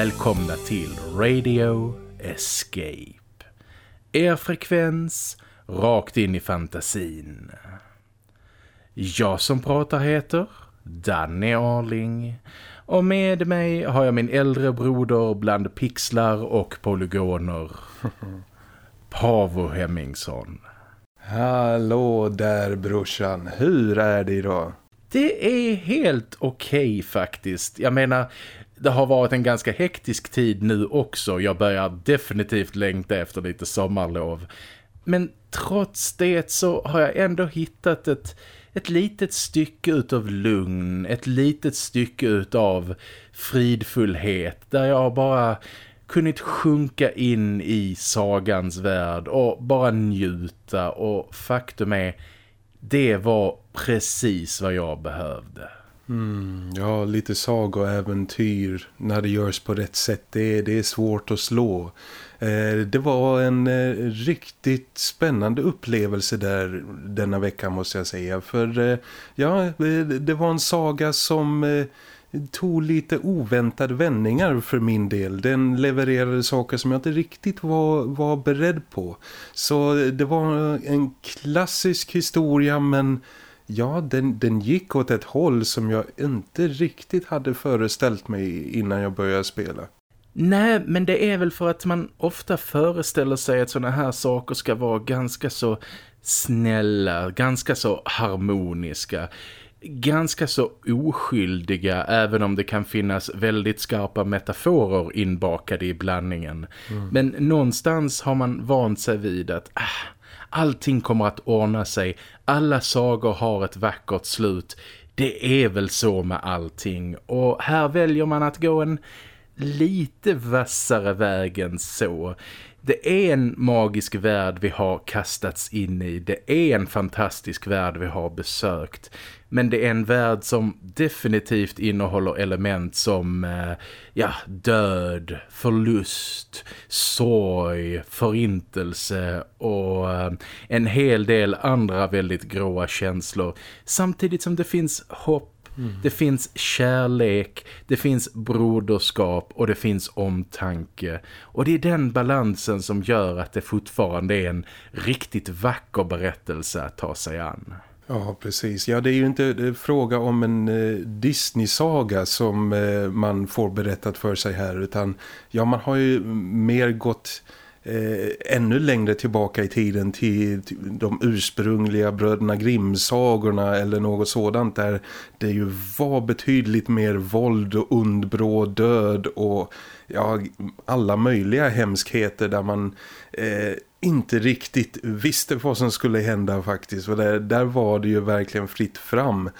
Välkomna till Radio Escape. Er frekvens rakt in i fantasin. Jag som pratar heter Danny Arling och med mig har jag min äldre broder bland pixlar och polygoner. Pavo Hemmingsson. Hallå där brorsan, hur är det idag? Det är helt okej okay, faktiskt. Jag menar, det har varit en ganska hektisk tid nu också. Jag börjar definitivt längta efter lite sommarlov. Men trots det så har jag ändå hittat ett, ett litet stycke utav lugn. Ett litet stycke utav fridfullhet. Där jag bara kunnat sjunka in i sagans värld och bara njuta. Och faktum är, det var precis vad jag behövde. Mm, ja, lite sagoäventyr när det görs på rätt sätt, det, det är svårt att slå. Eh, det var en eh, riktigt spännande upplevelse där denna vecka måste jag säga. För eh, ja, eh, det var en saga som eh, tog lite oväntade vändningar för min del. Den levererade saker som jag inte riktigt var, var beredd på. Så eh, det var en klassisk historia men ja, den, den gick åt ett håll som jag inte riktigt hade föreställt mig innan jag började spela. Nej, men det är väl för att man ofta föreställer sig att sådana här saker ska vara ganska så snälla, ganska så harmoniska ganska så oskyldiga även om det kan finnas väldigt skarpa metaforer inbakade i blandningen. Mm. Men någonstans har man vant sig vid att ah, allting kommer att ordna sig. Alla sagor har ett vackert slut. Det är väl så med allting. Och här väljer man att gå en lite vassare väg än så. Det är en magisk värld vi har kastats in i. Det är en fantastisk värld vi har besökt. Men det är en värld som definitivt innehåller element som eh, ja, död, förlust, sorg, förintelse och eh, en hel del andra väldigt gråa känslor. Samtidigt som det finns hopp Mm. Det finns kärlek, det finns broderskap och det finns omtanke. Och det är den balansen som gör att det fortfarande är en riktigt vacker berättelse att ta sig an. Ja, precis. Ja, det är ju inte fråga om en eh, Disney-saga som eh, man får berättat för sig här utan ja, man har ju mer gått eh, ännu längre tillbaka i tiden till, till de ursprungliga bröderna Grimm-sagorna eller något sådant där det ju var betydligt mer våld och undbråd död och ja, alla möjliga hemskheter där man eh, inte riktigt visste vad som skulle hända faktiskt. För där, där var det ju verkligen fritt fram.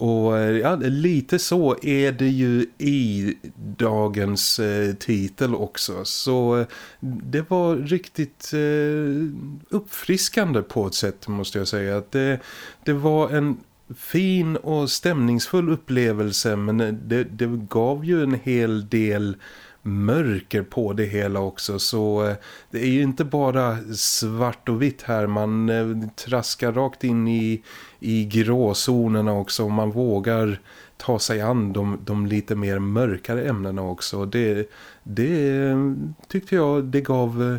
Och eh, ja, lite så är det ju i dagens eh, titel också. Så eh, det var riktigt eh, uppfriskande på ett sätt måste jag säga. Att det, det var en fin och stämningsfull upplevelse men eh, det, det gav ju en hel del mörker på det hela också. Så eh, det är ju inte bara svart och vitt här. Man eh, traskar rakt in i, i gråzonerna också. Och man vågar ta sig an de, de lite mer mörkare ämnena också. Det, det eh, tyckte jag det gav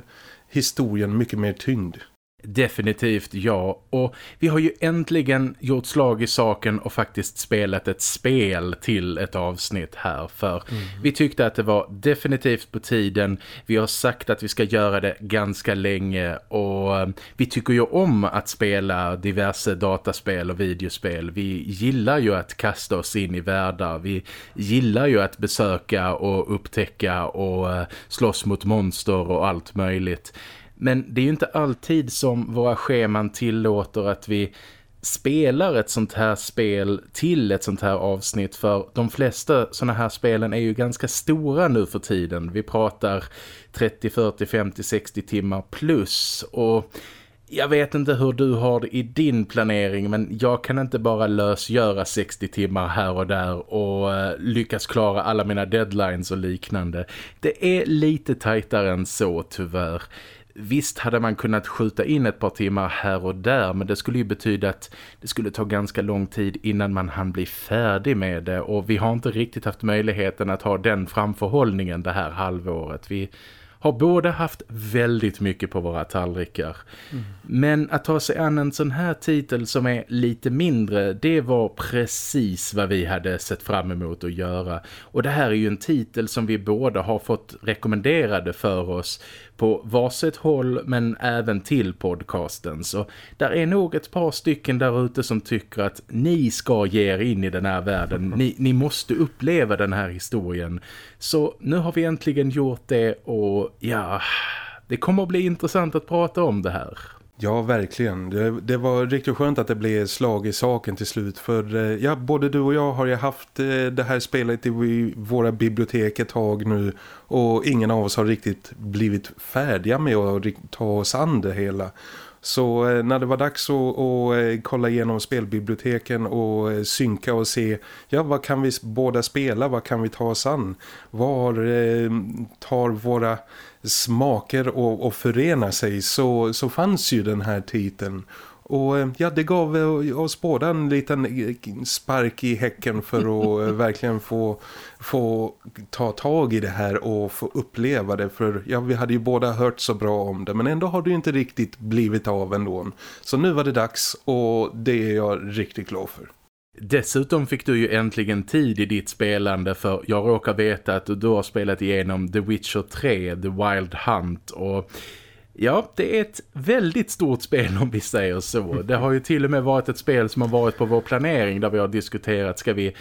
historien mycket mer tyngd. Definitivt ja. Och vi har ju äntligen gjort slag i saken och faktiskt spelat ett spel till ett avsnitt här. För mm. vi tyckte att det var definitivt på tiden. Vi har sagt att vi ska göra det ganska länge. Och eh, vi tycker ju om att spela diverse dataspel och videospel. Vi gillar ju att kasta oss in i världar. Vi gillar ju att besöka och upptäcka och eh, slåss mot monster och allt möjligt. Men det är ju inte alltid som våra scheman tillåter att vi spelar ett sånt här spel till ett sånt här avsnitt för de flesta såna här spelen är ju ganska stora nu för tiden. Vi pratar 30, 40, 50, 60 timmar plus och jag vet inte hur du har det i din planering men jag kan inte bara lösgöra 60 timmar här och där och eh, lyckas klara alla mina deadlines och liknande. Det är lite tajtare än så tyvärr. Visst hade man kunnat skjuta in ett par timmar här och där men det skulle ju betyda att det skulle ta ganska lång tid innan man hann bli färdig med det och vi har inte riktigt haft möjligheten att ha den framförhållningen det här halvåret. Vi har båda haft väldigt mycket på våra tallrikar. Mm. Men att ta sig an en sån här titel som är lite mindre, det var precis vad vi hade sett fram emot att göra. Och det här är ju en titel som vi båda har fått rekommenderade för oss på varsitt håll men även till podcasten. Så där är nog ett par stycken där ute som tycker att ni ska ge er in i den här världen. Ni, ni måste uppleva den här historien. Så nu har vi äntligen gjort det och ja, det kommer att bli intressant att prata om det här. Ja, verkligen. Det, det, var riktigt skönt att det blev slag i saken till slut. För eh, ja, både du och jag har ju haft eh, det här spelet i våra bibliotek ett tag nu. Och ingen av oss har riktigt blivit färdiga med att ta oss an det hela. Så eh, när det var dags att, att eh, kolla igenom spelbiblioteken och eh, synka och se ja, vad kan vi båda spela, vad kan vi ta oss an? Var tar våra smaker och, och förena sig så, så fanns ju den här titeln. Och eh, ja, det gav eh, oss båda en liten eh, spark i häcken för att verkligen få, få ta tag i det här och få uppleva det. För ja, vi hade ju båda hört så bra om det men ändå har det ju inte riktigt blivit av ändå. Så nu var det dags och det är jag riktigt glad för. Dessutom fick du ju äntligen tid i ditt spelande för jag råkar veta att du har spelat igenom The Witcher 3, The Wild Hunt och ja, det är ett väldigt stort spel om vi säger så. Det har ju till och med varit ett spel som har varit på vår planering där vi har diskuterat, ska vi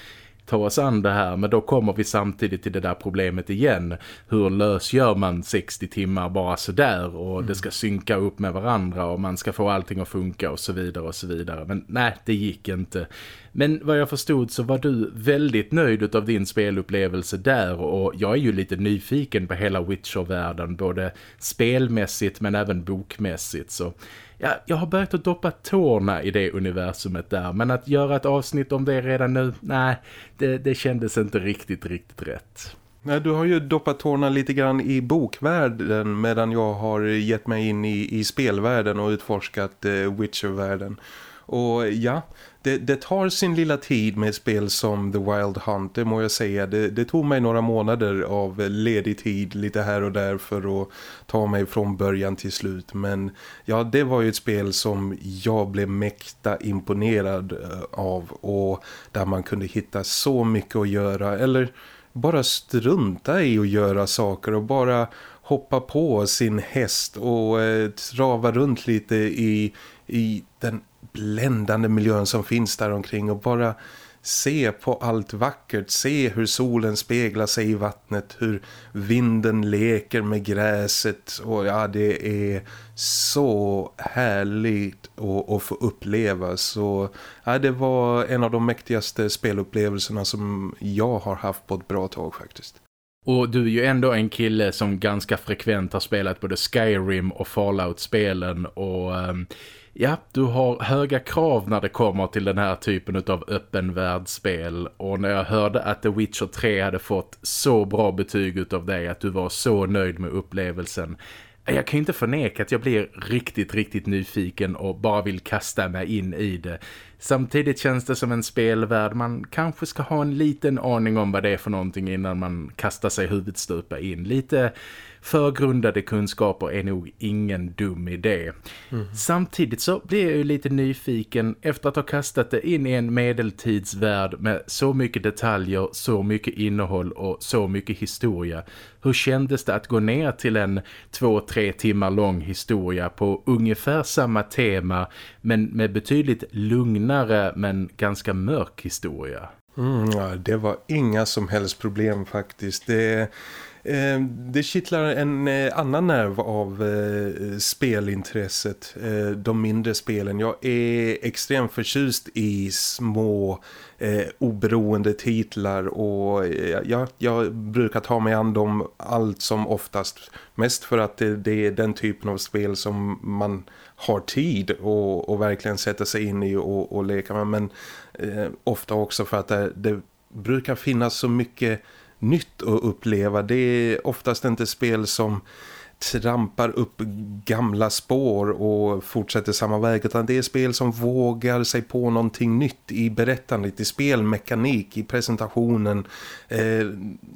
ta oss an det här men då kommer vi samtidigt till det där problemet igen. Hur lösgör man 60 timmar bara sådär och mm. det ska synka upp med varandra och man ska få allting att funka och så vidare och så vidare. Men nej, det gick inte. Men vad jag förstod så var du väldigt nöjd av din spelupplevelse där och jag är ju lite nyfiken på hela Witcher-världen både spelmässigt men även bokmässigt så ja, jag har börjat att doppa tårna i det universumet där. Men att göra ett avsnitt om det redan nu, nej, det, det kändes inte riktigt, riktigt rätt. Nej, du har ju doppat tårna lite grann i bokvärlden medan jag har gett mig in i, i spelvärlden och utforskat eh, Witcher-världen. Och ja, det, det, tar sin lilla tid med spel som The Wild Hunt, det må jag säga. Det, det, tog mig några månader av ledig tid lite här och där för att ta mig från början till slut. Men ja, det var ju ett spel som jag blev mäkta imponerad eh, av och där man kunde hitta så mycket att göra. Eller bara strunta i att göra saker och bara hoppa på sin häst och eh, trava runt lite i, i den bländande miljön som finns där omkring och bara se på allt vackert, se hur solen speglar sig i vattnet, hur vinden leker med gräset och ja det är så härligt att, att få uppleva så ja, det var en av de mäktigaste spelupplevelserna som jag har haft på ett bra tag faktiskt. Och du är ju ändå en kille som ganska frekvent har spelat både Skyrim och Fallout-spelen och um, ja, du har höga krav när det kommer till den här typen av öppen världsspel. Och när jag hörde att The Witcher 3 hade fått så bra betyg av dig att du var så nöjd med upplevelsen. Jag kan inte förneka att jag blir riktigt, riktigt nyfiken och bara vill kasta mig in i det. Samtidigt känns det som en spelvärld man kanske ska ha en liten aning om vad det är för någonting innan man kastar sig huvudstupa in. Lite förgrundade kunskaper är nog ingen dum idé. Mm. Samtidigt så blir jag ju lite nyfiken efter att ha kastat det in i en medeltidsvärld med så mycket detaljer, så mycket innehåll och så mycket historia. Hur kändes det att gå ner till en två, tre timmar lång historia på ungefär samma tema men med betydligt lugnare men ganska mörk historia? Mm, ja, det var inga som helst problem faktiskt. Det Ehm, det kittlar en eh, annan nerv av eh, spelintresset, eh, de mindre spelen. Jag är extremt förtjust i små oberoende titlar och jag, jag brukar ta mig an dem allt som oftast. Mest för att det, det är den typen av spel som man har tid och, och verkligen sätta sig in i och, och leka med. Men eh, ofta också för att det, det brukar finnas så mycket nytt att uppleva. Det är oftast inte spel som trampar upp gamla spår och fortsätter samma väg utan det är spel som vågar sig på någonting nytt i berättandet, i spelmekanik, i presentationen. Eh,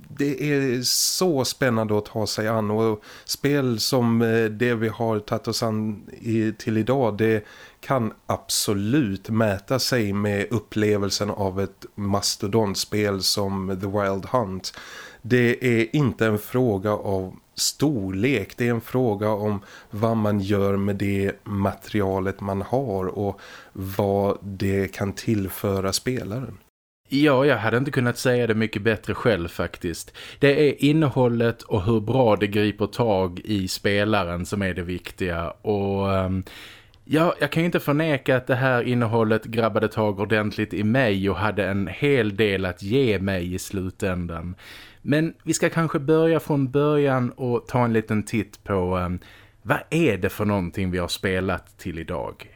det är så spännande att ta sig an och spel som eh, det vi har tagit oss an i, till idag det kan absolut mäta sig med upplevelsen av ett mastodontspel som The Wild Hunt. Det är inte en fråga av storlek, det är en fråga om vad man gör med det materialet man har och vad det kan tillföra spelaren. Ja, jag hade inte kunnat säga det mycket bättre själv faktiskt. Det är innehållet och hur bra det griper tag i spelaren som är det viktiga och... Ehm, Ja, jag kan ju inte förneka att det här innehållet grabbade tag ordentligt i mig och hade en hel del att ge mig i slutändan. Men vi ska kanske börja från början och ta en liten titt på um, vad är det för någonting vi har spelat till idag?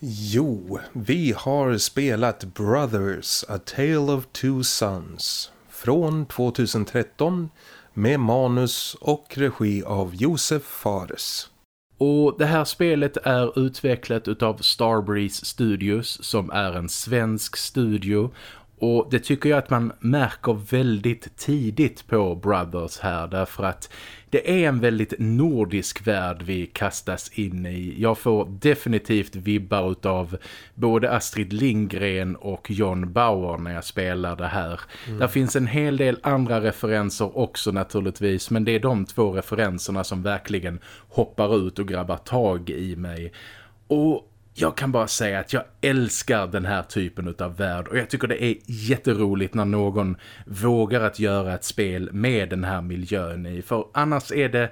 Jo, vi har spelat Brothers, A Tale of Two Sons från 2013 med manus och regi av Josef Fares. Och det här spelet är utvecklat utav Starbreeze Studios som är en svensk studio och det tycker jag att man märker väldigt tidigt på Brothers här därför att det är en väldigt nordisk värld vi kastas in i. Jag får definitivt vibbar av både Astrid Lindgren och John Bauer när jag spelar det här. Mm. Där finns en hel del andra referenser också naturligtvis men det är de två referenserna som verkligen hoppar ut och grabbar tag i mig. Och jag kan bara säga att jag älskar den här typen av värld och jag tycker det är jätteroligt när någon vågar att göra ett spel med den här miljön i. För annars är det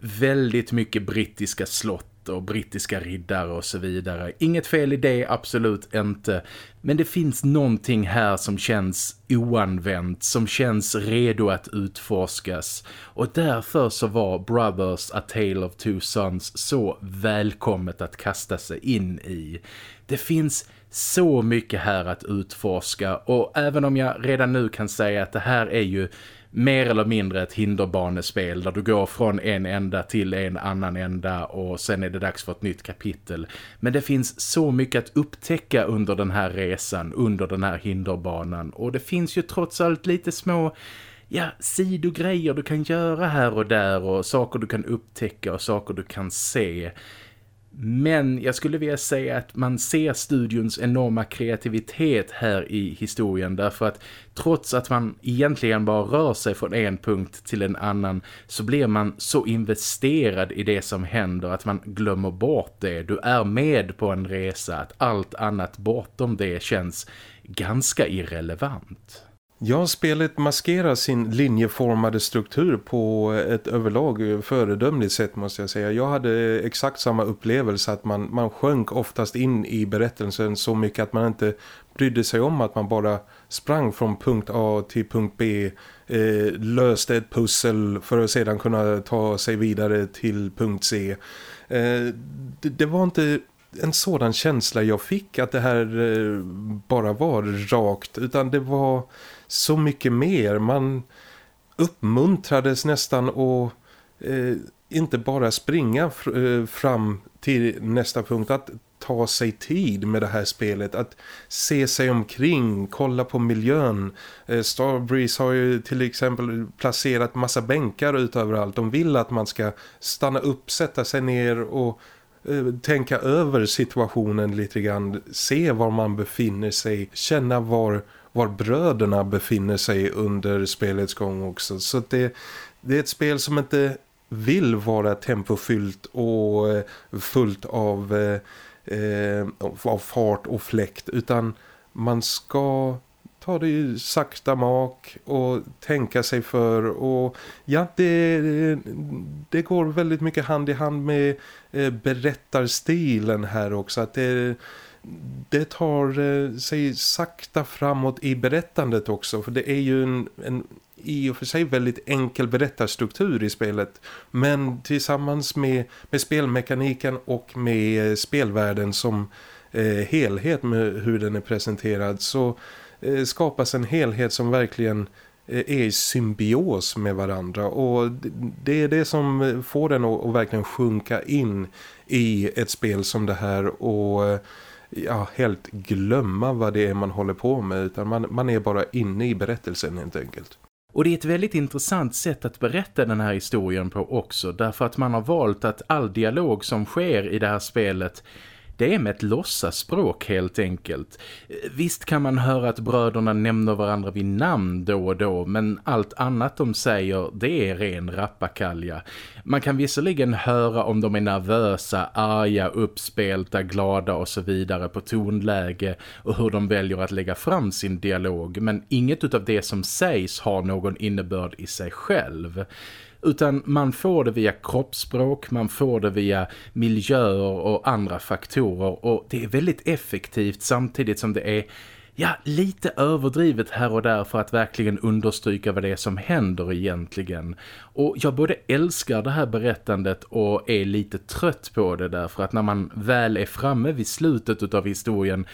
väldigt mycket brittiska slott och brittiska riddare och så vidare. Inget fel i det, absolut inte. Men det finns någonting här som känns oanvänt, som känns redo att utforskas. Och därför så var Brothers A Tale of Two Sons så välkommet att kasta sig in i. Det finns så mycket här att utforska och även om jag redan nu kan säga att det här är ju mer eller mindre ett hinderbanespel där du går från en ända till en annan ända och sen är det dags för ett nytt kapitel. Men det finns så mycket att upptäcka under den här resan, under den här hinderbanan och det finns ju trots allt lite små ja, sidogrejer du kan göra här och där och saker du kan upptäcka och saker du kan se. Men jag skulle vilja säga att man ser studions enorma kreativitet här i historien därför att trots att man egentligen bara rör sig från en punkt till en annan så blir man så investerad i det som händer att man glömmer bort det. Du är med på en resa att allt annat bortom det känns ganska irrelevant. Ja, spelet maskerar sin linjeformade struktur på ett överlag eh, föredömligt sätt måste jag säga. Jag hade eh, exakt samma upplevelse att man, man sjönk oftast in i berättelsen så mycket att man inte brydde sig om att man bara sprang från punkt A till punkt B, eh, löste ett pussel för att sedan kunna ta sig vidare till punkt C. Eh, det, det var inte en sådan känsla jag fick att det här eh, bara var rakt utan det var så mycket mer. Man uppmuntrades nästan att eh, inte bara springa fr eh, fram till nästa punkt, att ta sig tid med det här spelet, att se sig omkring, kolla på miljön. Eh, Starbreeze har ju till exempel placerat massa bänkar ut överallt. De vill att man ska stanna upp, sätta sig ner och eh, tänka över situationen lite grann, se var man befinner sig, känna var var bröderna befinner sig under spelets gång också. Så det, det är ett spel som inte vill vara tempofyllt och eh, fullt av, eh, eh, av fart och fläkt utan man ska ta det ju sakta mak och tänka sig för och ja det, det går väldigt mycket hand i hand med eh, berättarstilen här också att det det tar eh, sig sakta framåt i berättandet också för det är ju en, en i och för sig väldigt enkel berättarstruktur i spelet. Men tillsammans med, med spelmekaniken och med eh, spelvärlden som eh, helhet med hur den är presenterad så eh, skapas en helhet som verkligen eh, är i symbios med varandra. Och det är det som får den att, verkligen sjunka in i ett spel som det här. Och ja, helt glömma vad det är man håller på med utan man, man är bara inne i berättelsen helt enkelt. Och det är ett väldigt intressant sätt att berätta den här historien på också därför att man har valt att all dialog som sker i det här spelet det är med ett låtsaspråk helt enkelt. Visst kan man höra att bröderna nämner varandra vid namn då och då men allt annat de säger det är ren rappakalja. Man kan visserligen höra om de är nervösa, arga, uppspelta, glada och så vidare på tonläge och hur de väljer att lägga fram sin dialog men inget av det som sägs har någon innebörd i sig själv utan man får det via kroppsspråk, man får det via miljöer och andra faktorer och det är väldigt effektivt samtidigt som det är ja, lite överdrivet här och där för att verkligen understryka vad det är som händer egentligen. Och jag både älskar det här berättandet och är lite trött på det därför att när man väl är framme vid slutet av historien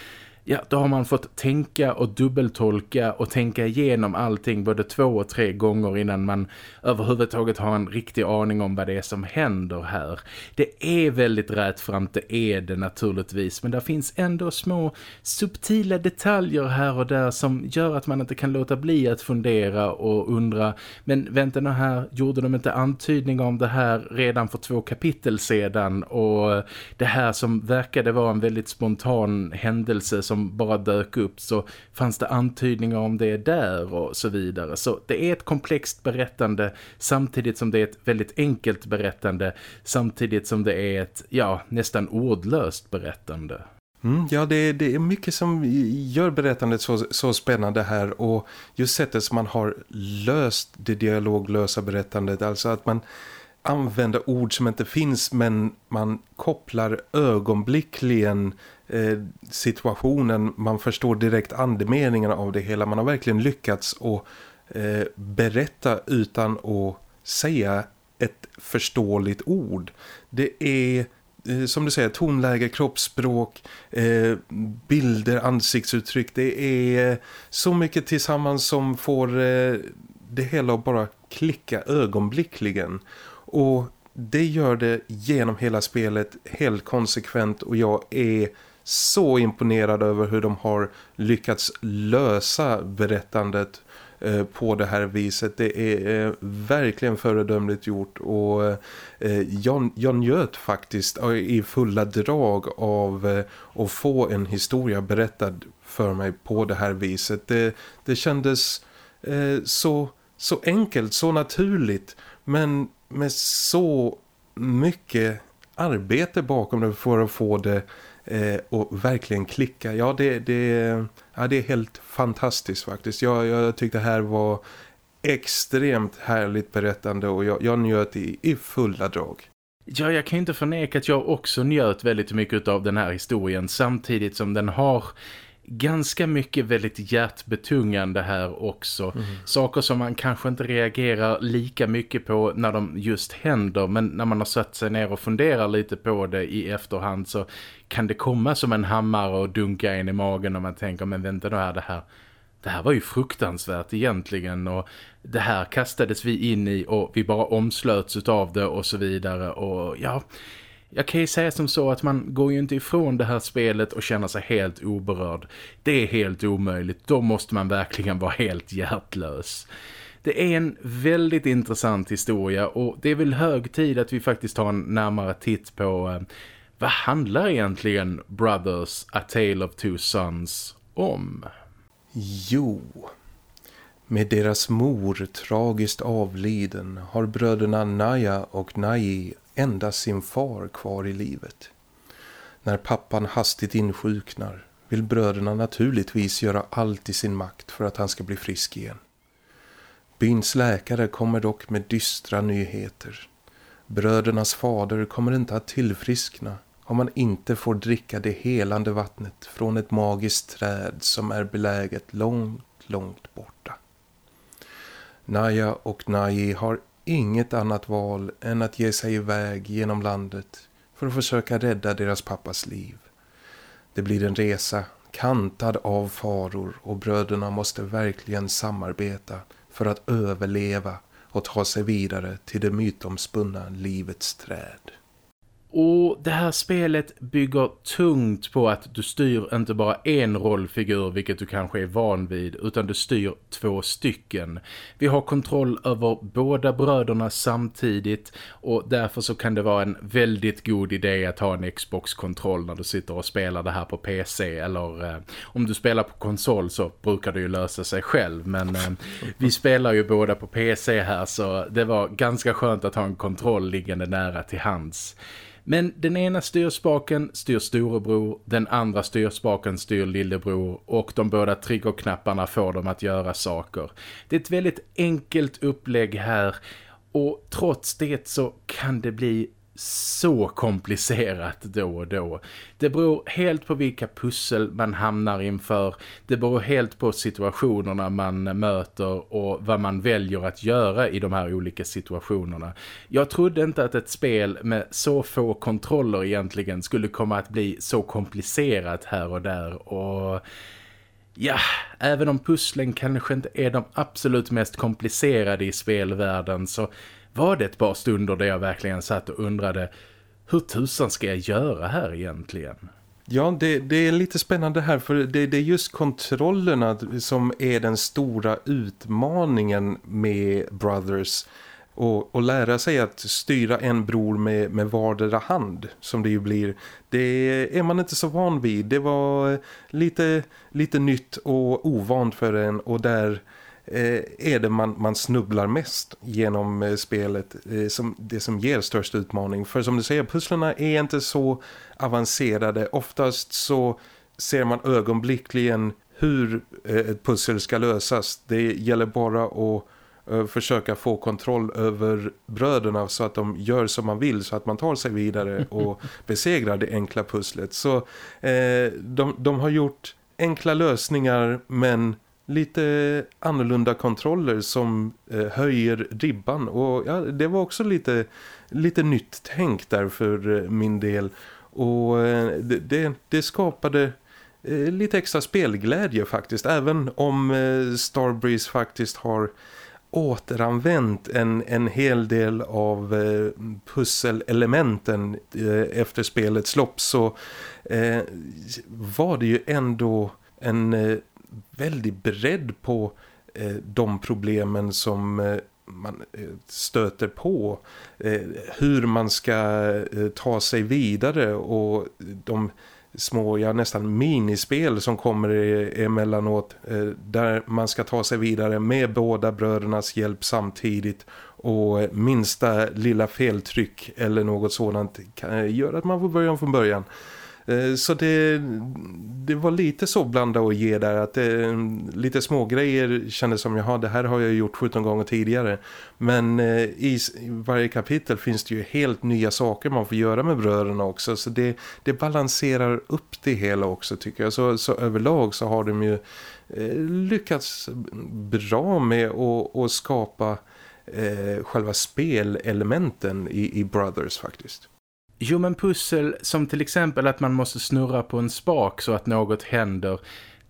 ja, då har man fått tänka och dubbeltolka och tänka igenom allting både två och tre gånger innan man överhuvudtaget har en riktig aning om vad det är som händer här. Det är väldigt rättframt, det är det naturligtvis, men det finns ändå små subtila detaljer här och där som gör att man inte kan låta bli att fundera och undra, men vänta nu här, gjorde de inte antydning om det här redan för två kapitel sedan och det här som verkade vara en väldigt spontan händelse som som bara dök upp så fanns det antydningar om det där och så vidare. Så det är ett komplext berättande samtidigt som det är ett väldigt enkelt berättande samtidigt som det är ett, ja, nästan ordlöst berättande. Mm, ja, det, det, är mycket som gör berättandet så, så spännande här och just sättet som man har löst det dialoglösa berättandet, alltså att man använder ord som inte finns men man kopplar ögonblickligen eh, Eh, situationen, man förstår direkt andemeningen av det hela. Man har verkligen lyckats att eh, berätta utan att säga ett förståeligt ord. Det är eh, som du säger, tonläge, kroppsspråk, bilder, ansiktsuttryck. Det är så mycket tillsammans som får det hela att bara klicka ögonblickligen. Och det gör det genom hela spelet helt konsekvent och jag är så imponerad över hur de har lyckats lösa berättandet eh, på det här viset. Det är eh, verkligen föredömligt gjort och eh, jag, jag njöt faktiskt i fulla drag av att få en historia berättad för mig på det här viset. Det, det kändes så, så enkelt, så naturligt men med så mycket arbete bakom det för att få det eh, Eh, och verkligen klicka. Ja, det, det, ja, det är helt fantastiskt faktiskt. Jag, jag tyckte det här var extremt härligt berättande och jag, jag njöt i, i fulla drag. Ja, jag kan inte förneka att jag också njöt väldigt mycket av den här historien samtidigt som den har ganska mycket väldigt hjärtbetungande här också. Mm. Saker som man kanske inte reagerar lika mycket på när de just händer men när man har satt sig ner och funderar lite på det i efterhand så kan det komma som en hammare och dunka in i magen och man tänker men vänta då här det här det här var ju fruktansvärt egentligen och det här kastades vi in i och vi bara omslöts av det och så vidare och ja, jag kan ju säga som så att man går ju inte ifrån det här spelet och känner sig helt oberörd. Det är helt omöjligt, då måste man verkligen vara helt hjärtlös. Det är en väldigt intressant historia och det är väl hög tid att vi faktiskt tar en närmare titt på eh, vad handlar egentligen Brothers A Tale of Two Sons om? Jo, med deras mor tragiskt avliden har bröderna Naya och Nai endast sin far kvar i livet. När pappan hastigt insjuknar vill bröderna naturligtvis göra allt i sin makt för att han ska bli frisk igen. Byns läkare kommer dock med dystra nyheter. Brödernas fader kommer inte att tillfriskna om man inte får dricka det helande vattnet från ett magiskt träd som är beläget långt, långt borta. Naja och Naji har inget annat val än att ge sig iväg genom landet för att försöka rädda deras pappas liv. Det blir en resa kantad av faror och bröderna måste verkligen samarbeta för att överleva och ta sig vidare till det mytomspunna livets träd. Och det här spelet bygger tungt på att du styr inte bara en rollfigur vilket du kanske är van vid utan du styr två stycken. Vi har kontroll över båda bröderna samtidigt och därför så kan det vara en väldigt god idé att ha en Xbox-kontroll när du sitter och spelar det här på PC eller eh, om du spelar på konsol så brukar det ju lösa sig själv men eh, vi spelar ju båda på PC här så det var ganska skönt att ha en kontroll liggande nära till hands. Men den ena styrspaken styr storebror, den andra styrspaken styr lillebror. Och de båda triggerknapparna får dem att göra saker. Det är ett väldigt enkelt upplägg här. Och trots det så kan det bli så komplicerat då och då. Det beror helt på vilka pussel man hamnar inför. Det beror helt på situationerna man möter och vad man väljer att göra i de här olika situationerna. Jag trodde inte att ett spel med så få kontroller egentligen skulle komma att bli så komplicerat här och där och... Ja, även om pusslen kanske inte är de absolut mest komplicerade i spelvärlden så var det ett par stunder där jag verkligen satt och undrade hur tusan ska jag göra här egentligen? Ja, det, det är lite spännande här för det, det, är just kontrollerna som är den stora utmaningen med Brothers. Och, och lära sig att styra en bror med, med vardera hand som det ju blir. Det är man inte så van vid. Det var lite, lite nytt och ovant för en och där är det man, man snubblar mest genom eh, spelet eh, som det som ger störst utmaning. För som du säger, pusslerna är inte så avancerade. Oftast så ser man ögonblickligen hur ett pussel ska lösas. Det gäller bara att försöka få kontroll över bröderna så att de gör som man vill så att man tar sig vidare och besegrar det enkla pusslet. Så eh, de, de har gjort enkla lösningar men lite annorlunda kontroller som eh, höjer ribban. Och ja, det var också lite, lite nytt tänk där för eh, min del. Och eh, det, det, det, skapade eh, lite extra spelglädje faktiskt. Även om eh, Starbreeze faktiskt har återanvänt en, en hel del av eh, pusselelementen eh, efter spelets lopp så eh, var det ju ändå en eh, väldigt beredd på eh, de problemen som eh, man eh, stöter på. Eh, hur man ska eh, ta sig vidare och de små, ja nästan minispel som kommer emellanåt eh, där man ska ta sig vidare med båda brödernas hjälp samtidigt och minsta lilla feltryck eller något sådant kan eh, göra att man får börja från början. Eh, så det, det var lite så blanda och ge där att det, lite små grejer kändes som jag det här har jag gjort 17 gånger tidigare. Men eh, i, varje kapitel finns det ju helt nya saker man får göra med bröderna också. Så det, det balanserar upp det hela också tycker jag. Så, så överlag så har de ju lyckats bra med att, att skapa eh, själva spelelementen i, i Brothers faktiskt. Jo men pussel som till exempel att man måste snurra på en spak så att något händer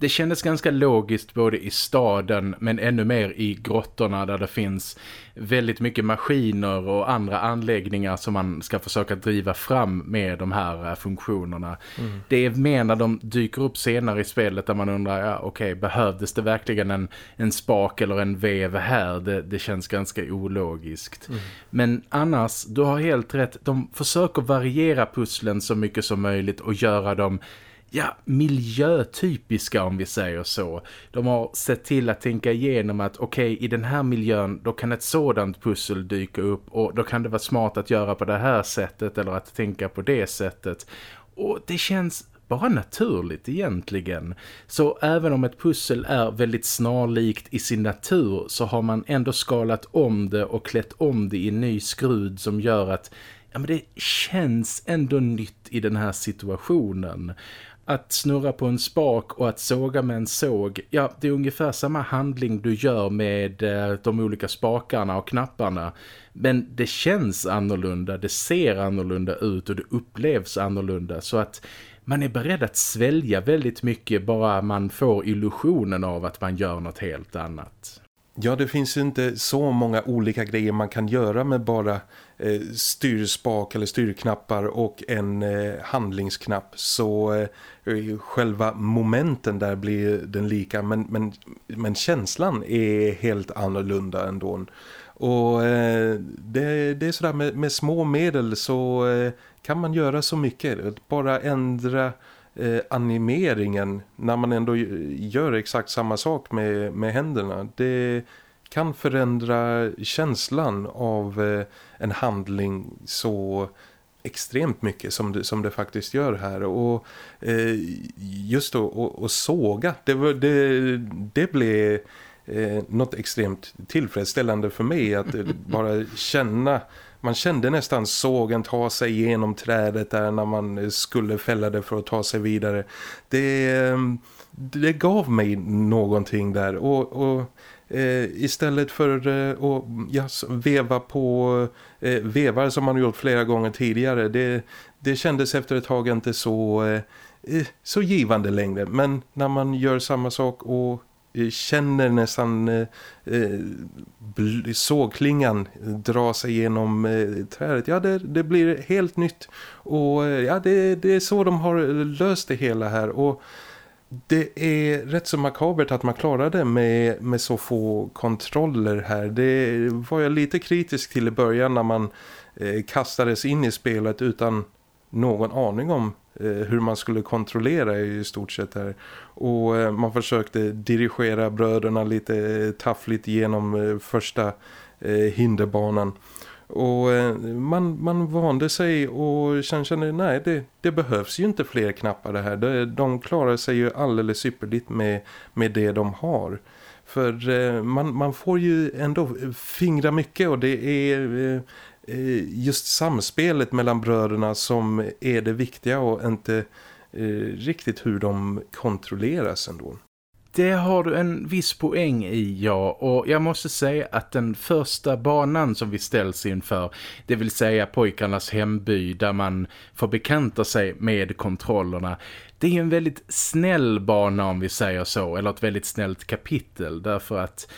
det kändes ganska logiskt både i staden men ännu mer i grottorna där det finns väldigt mycket maskiner och andra anläggningar som man ska försöka driva fram med de här eh, funktionerna. Mm. Det är mer när de dyker upp senare i spelet där man undrar, ja okej, okay, behövdes det verkligen en, en spak eller en vev här? Det, det känns ganska ologiskt. Mm. Men annars, du har helt rätt, de försöker variera pusslen så mycket som möjligt och göra dem ja, miljötypiska om vi säger så. De har sett till att tänka igenom att okej, okay, i den här miljön då kan ett sådant pussel dyka upp och då kan det vara smart att göra på det här sättet eller att tänka på det sättet. Och det känns bara naturligt egentligen. Så även om ett pussel är väldigt snarlikt i sin natur så har man ändå skalat om det och klätt om det i ny skrud som gör att ja, men det känns ändå nytt i den här situationen. Att snurra på en spak och att såga med en såg, ja det är ungefär samma handling du gör med eh, de olika spakarna och knapparna. Men det känns annorlunda, det ser annorlunda ut och det upplevs annorlunda så att man är beredd att svälja väldigt mycket bara man får illusionen av att man gör något helt annat. Ja, det finns inte så många olika grejer man kan göra med bara eh, styrspak eller styrknappar och en eh, handlingsknapp. Så eh, själva momenten där blir den lika men, men, men känslan är helt annorlunda ändå. Och eh, det, det är sådär med, med små medel så eh, kan man göra så mycket. Bara ändra eh, animeringen när man ändå gör exakt samma sak med, med händerna. Det kan förändra känslan av eh, en handling så extremt mycket som det, som det faktiskt gör här och eh, just då att såga det, det, det blev eh, något extremt tillfredsställande för mig att eh, bara känna man kände nästan sågen ta sig igenom trädet där när man skulle fälla det för att ta sig vidare. Det, ehm, det gav mig någonting där och, och eh, istället för eh, att ja, veva på eh, vevar som man gjort flera gånger tidigare det, det kändes efter ett tag inte så, eh, eh så givande längre men när man gör samma sak och Eh, känner nästan eh, eh sågklingan dra sig genom eh, trädet. Ja, det, det, blir helt nytt. Och eh, ja, det, det, är så de har löst det hela här. Och det är rätt så makabert att man klarade med, med så få kontroller här. Det var jag lite kritisk till i början när man eh, kastades in i spelet utan någon aning om Eh, hur man skulle kontrollera i stort sett här. Och eh, man försökte dirigera bröderna lite eh, taffligt genom första hinderbanan. Och man, man vande sig och kände nej det, det behövs ju inte fler knappar det här. De, de klarar sig ju alldeles ypperligt med, med det de har. För man, man får ju ändå fingra mycket och det är Eh, just samspelet mellan bröderna som är det viktiga och inte eh, riktigt hur de kontrolleras ändå. Det har du en viss poäng i, ja. Och jag måste säga att den första banan som vi ställs inför, det vill säga pojkarnas hemby där man får bekanta sig med kontrollerna, det är en väldigt snäll bana om vi säger så, eller ett väldigt snällt kapitel därför att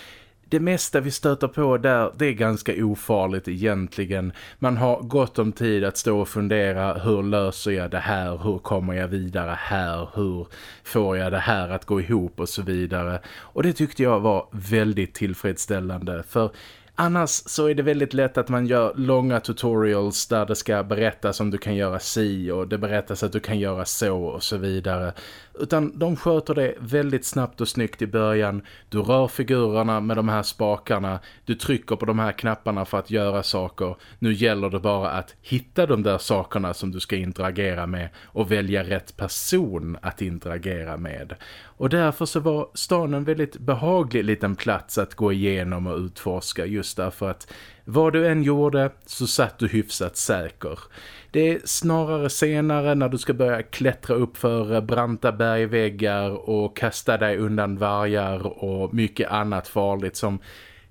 det mesta vi stöter på där, det är ganska ofarligt egentligen. Man har gott om tid att stå och fundera, hur löser jag det här? Hur kommer jag vidare här? Hur får jag det här att gå ihop och så vidare? Och det tyckte jag var väldigt tillfredsställande för Annars så är det väldigt lätt att man gör långa tutorials där det ska berättas om du kan göra si och det berättas att du kan göra så och så vidare. Utan de sköter det väldigt snabbt och snyggt i början. Du rör figurerna med de här spakarna. Du trycker på de här knapparna för att göra saker. Nu gäller det bara att hitta de där sakerna som du ska interagera med och välja rätt person att interagera med. Och därför så var stan en väldigt behaglig liten plats att gå igenom och utforska just därför att vad du än gjorde så satt du hyfsat säker. Det är snarare senare när du ska börja klättra upp för branta bergväggar och kasta dig undan vargar och mycket annat farligt som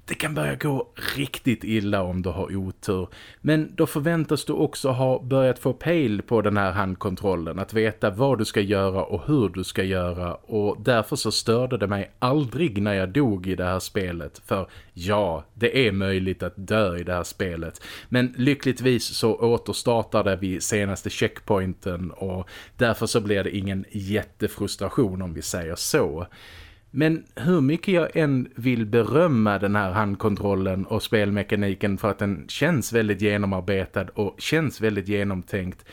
det kan börja gå riktigt illa om du har otur. Men då förväntas du också ha börjat få pejl på den här handkontrollen. Att veta vad du ska göra och hur du ska göra. Och därför så störde det mig aldrig när jag dog i det här spelet. För ja, det är möjligt att dö i det här spelet. Men lyckligtvis så återstartade vi senaste checkpointen. Och därför så blir det ingen jättefrustration om vi säger så. Men hur mycket jag än vill berömma den här handkontrollen och spelmekaniken för att den känns väldigt genomarbetad och känns väldigt genomtänkt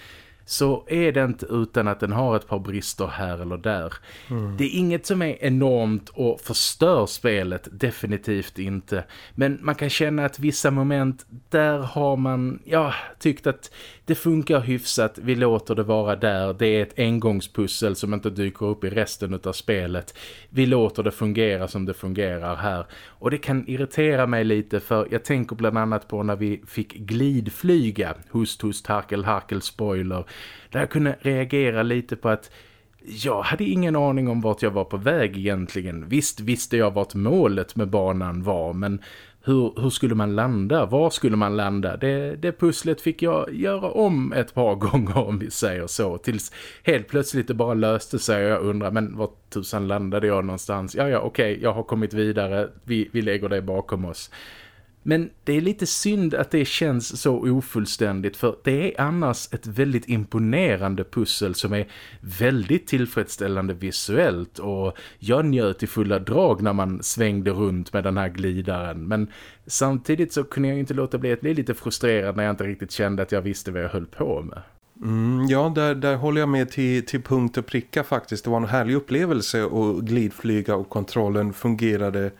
så är det inte utan att den har ett par brister här eller där. Mm. Det är inget som är enormt och förstör spelet, definitivt inte. Men man kan känna att vissa moment, där har man ja, tyckt att det funkar hyfsat, vi låter det vara där. Det är ett engångspussel som inte dyker upp i resten av spelet. Vi låter det fungera som det fungerar här. Och det kan irritera mig lite för jag tänker bland annat på när vi fick glidflyga, hust, hust, harkel, harkel, spoiler. Där jag kunde reagera lite på att jag hade ingen aning om vart jag var på väg egentligen. Visst visste jag vart målet med banan var men hur, hur skulle man landa? Var skulle man landa? Det, det pusslet fick jag göra om ett par gånger om vi säger så. Tills helt plötsligt det bara löste sig och jag undrar, men var tusan landade jag någonstans? Ja, ja, okej, okay, jag har kommit vidare. Vi, vi lägger det bakom oss. Men det är lite synd att det känns så ofullständigt för det är annars ett väldigt imponerande pussel som är väldigt tillfredsställande visuellt och jag njöt i fulla drag när man svängde runt med den här glidaren men samtidigt så kunde jag inte låta bli att bli lite frustrerad när jag inte riktigt kände att jag visste vad jag höll på med. Mm, ja, där, där håller jag med till, till punkt och pricka faktiskt. Det var en härlig upplevelse att glidflyga och kontrollen fungerade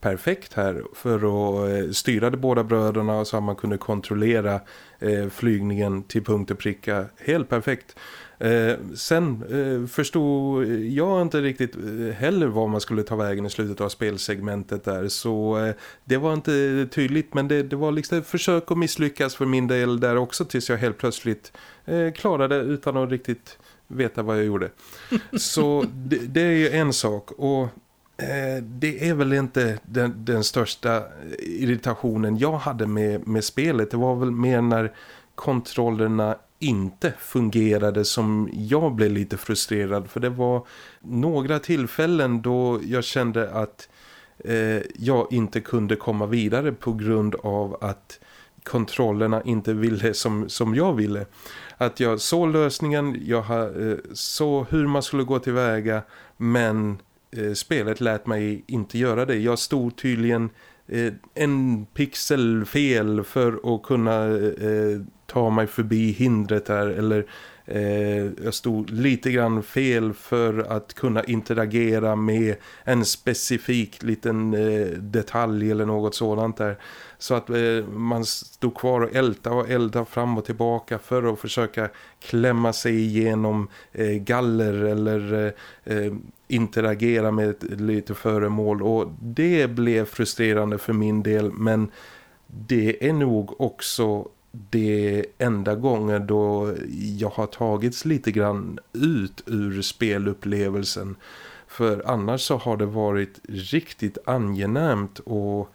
perfekt här för att eh, styra de båda bröderna så att man kunde kontrollera eh, flygningen till punkt och pricka helt perfekt. Eh, sen förstod jag inte riktigt heller vad man skulle ta vägen i slutet av spelsegmentet där så det var inte tydligt men det, det var liksom försök att misslyckas för min del där också tills jag helt plötsligt klarade utan att riktigt veta vad jag gjorde. så det, det är ju en sak och Eh, det är väl inte den, den, största irritationen jag hade med, med spelet. Det var väl mer när kontrollerna inte fungerade som jag blev lite frustrerad. För det var några tillfällen då jag kände att eh, jag inte kunde komma vidare på grund av att kontrollerna inte ville som, som jag ville. Att jag såg lösningen, jag eh, såg hur man skulle gå tillväga men eh, spelet lät mig inte göra det. Jag stod tydligen eh, en pixel fel för att kunna eh, eh ta mig förbi hindret här eller Eh, jag stod lite grann fel för att kunna interagera med en specifik liten eh, detalj eller något sådant där. Så att eh, man stod kvar och älta och älta fram och tillbaka för att försöka klämma sig igenom galler eller interagera med ett lite föremål. Och det blev frustrerande för min del men det är nog också det enda gången då jag har tagits lite grann ut ur spelupplevelsen. För annars så har det varit riktigt angenämt att,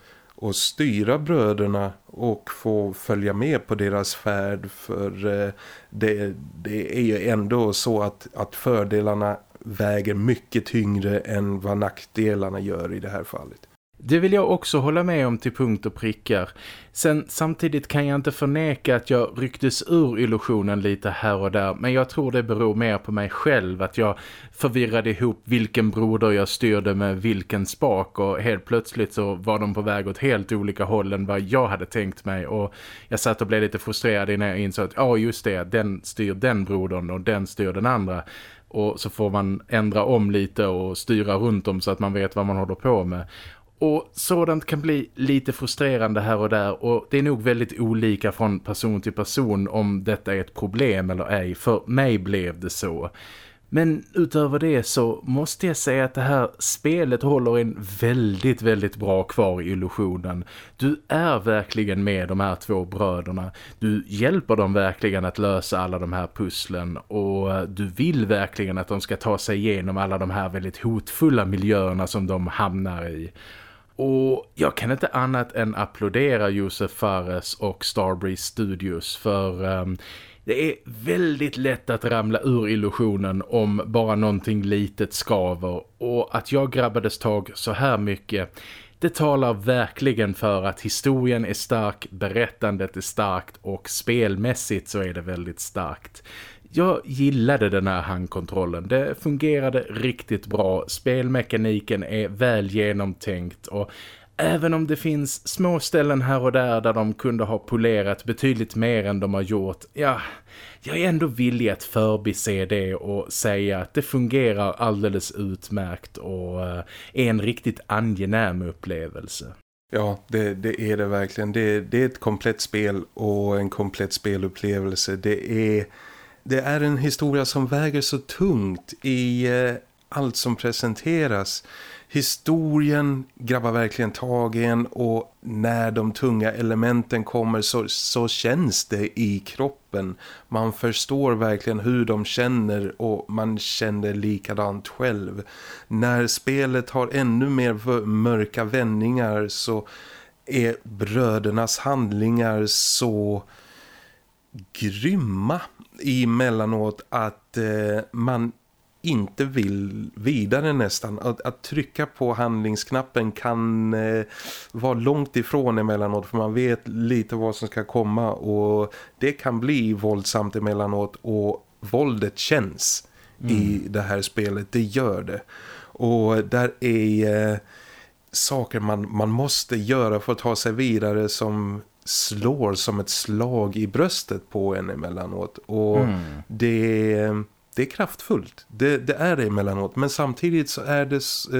att styra bröderna och få följa med på deras färd. För eh, det, det är ju ändå så att, att fördelarna väger mycket tyngre än vad nackdelarna gör i det här fallet. Det vill jag också hålla med om till punkt och prickar. Sen samtidigt kan jag inte förneka att jag rycktes ur illusionen lite här och där. Men jag tror det beror mer på mig själv att jag förvirrade ihop vilken broder jag styrde med vilken spak. Och helt plötsligt så var de på väg åt helt olika håll än vad jag hade tänkt mig. Och jag satt och blev lite frustrerad innan jag insåg att ja just det, den styr den brodern och den styr den andra och så får man ändra om lite och styra runt dem så att man vet vad man håller på med. Och sådant kan bli lite frustrerande här och där och det är nog väldigt olika från person till person om detta är ett problem eller ej. För mig blev det så. Men utöver det så måste jag säga att det här spelet håller en väldigt, väldigt bra kvar i illusionen. Du är verkligen med de här två bröderna. Du hjälper dem verkligen att lösa alla de här pusslen och du vill verkligen att de ska ta sig igenom alla de här väldigt hotfulla miljöerna som de hamnar i. Och jag kan inte annat än applådera Josef Fares och Starbreeze Studios för um, det är väldigt lätt att ramla ur illusionen om bara någonting litet skaver och att jag grabbades tag så här mycket det talar verkligen för att historien är stark, berättandet är starkt och spelmässigt så är det väldigt starkt. Jag gillade den här handkontrollen. Det fungerade riktigt bra. Spelmekaniken är väl genomtänkt och även om det finns små ställen här och där där de kunde ha polerat betydligt mer än de har gjort, ja, jag är ändå villig att förbise det och säga att det fungerar alldeles utmärkt och eh, är en riktigt angenäm upplevelse. Ja, det, det är det verkligen. Det, det är ett komplett spel och en komplett spelupplevelse. Det är det är en historia som väger så tungt i eh, allt som presenteras. Historien grabbar verkligen tag i en och när de tunga elementen kommer så, så känns det i kroppen. Man förstår verkligen hur de känner och man känner likadant själv. När spelet har ännu mer mörka vändningar så är brödernas handlingar så grymma emellanåt att eh, man inte vill vidare nästan. Att, att trycka på handlingsknappen kan eh, vara långt ifrån emellanåt för man vet lite vad som ska komma och det kan bli våldsamt emellanåt och våldet känns mm. i det här spelet, det gör det. Och där är eh, saker man, man måste göra för att ta sig vidare som slår som ett slag i bröstet på en emellanåt. Och mm. det, det är kraftfullt. Det, det, är det emellanåt. Men samtidigt så är det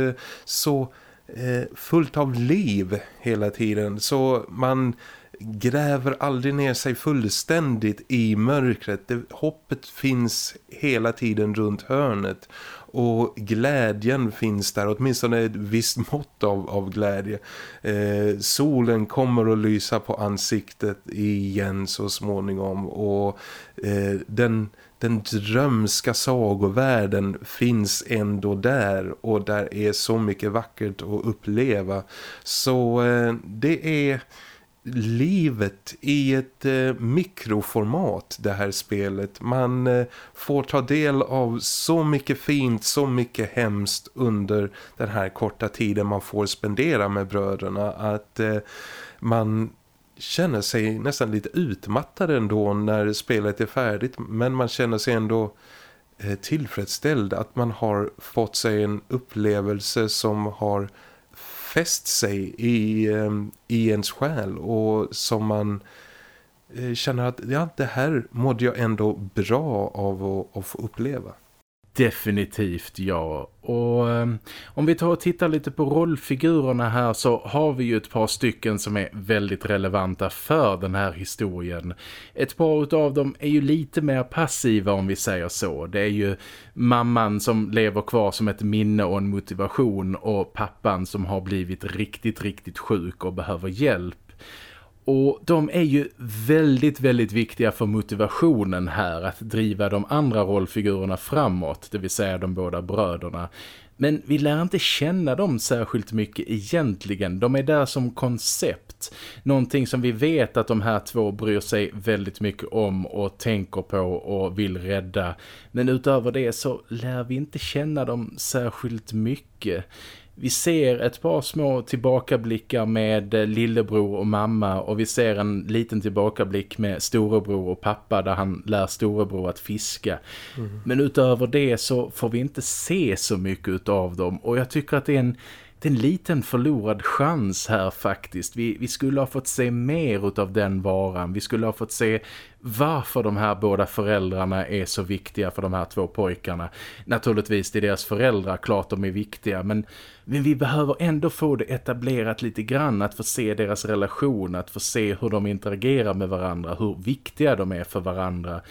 eh, så eh, fullt av liv hela tiden. Så man gräver aldrig ner sig fullständigt i mörkret. Det, hoppet finns hela tiden runt hörnet och glädjen finns där, åtminstone ett visst mått av, av glädje. Eh, solen kommer att lysa på ansiktet igen så småningom och eh, den, den drömska sagovärlden finns ändå där och där är så mycket vackert att uppleva. Så eh, det är livet i ett eh, mikroformat det här spelet. Man eh, får ta del av så mycket fint, så mycket hemskt under den här korta tiden man får spendera med bröderna att eh, man känner sig nästan lite utmattad ändå när spelet är färdigt men man känner sig ändå eh, tillfredsställd att man har fått sig en upplevelse som har fäst sig i, ehm, i ens själ och som man eh, känner att ja, det här mådde jag ändå bra av att, att få uppleva. Definitivt ja. Och um, om vi tar och tittar lite på rollfigurerna här så har vi ju ett par stycken som är väldigt relevanta för den här historien. Ett par av dem är ju lite mer passiva om vi säger så. Det är ju mamman som lever kvar som ett minne och en motivation och pappan som har blivit riktigt, riktigt sjuk och behöver hjälp. Och de är ju väldigt, väldigt viktiga för motivationen här att driva de andra rollfigurerna framåt, det vill säga de båda bröderna. Men vi lär inte känna dem särskilt mycket egentligen. De är där som koncept. Någonting som vi vet att de här två bryr sig väldigt mycket om och tänker på och vill rädda. Men utöver det så lär vi inte känna dem särskilt mycket. Vi ser ett par små tillbakablickar med eh, lillebror och mamma och vi ser en liten tillbakablick med storebror och pappa där han lär storebror att fiska. Mm. Men utöver det så får vi inte se så mycket av dem och jag tycker att det är en det är en liten förlorad chans här faktiskt. Vi, vi skulle ha fått se mer av den varan. Vi skulle ha fått se varför de här båda föräldrarna är så viktiga för de här två pojkarna. Naturligtvis det är deras föräldrar, klart de är viktiga. Men, men vi behöver ändå få det etablerat lite grann. Att få se deras relation, att få se hur de interagerar med varandra. Hur viktiga de är för varandra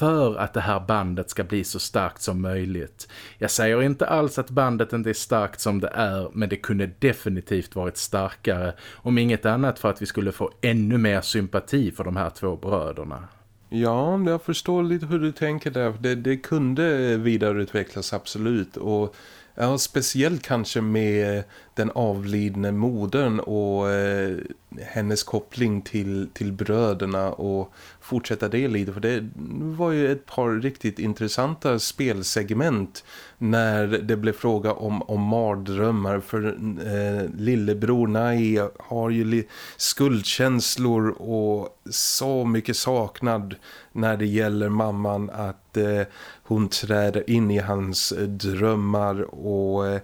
för att det här bandet ska bli så starkt som möjligt. Jag säger inte alls att bandet inte är starkt som det är, men det kunde definitivt varit starkare. Om inget annat för att vi skulle få ännu mer sympati för de här två bröderna. Ja, jag förstår lite hur du tänker där. Det, det kunde vidareutvecklas absolut och Ja, speciellt kanske med den avlidne modern och eh, hennes koppling till, till bröderna och fortsätta det lite för det var ju ett par riktigt intressanta spelsegment när det blev fråga om, om mardrömmar. För eh, lillebror Nai har ju skuldkänslor och så mycket saknad när det gäller mamman att eh, hon träder in i hans eh, drömmar och eh,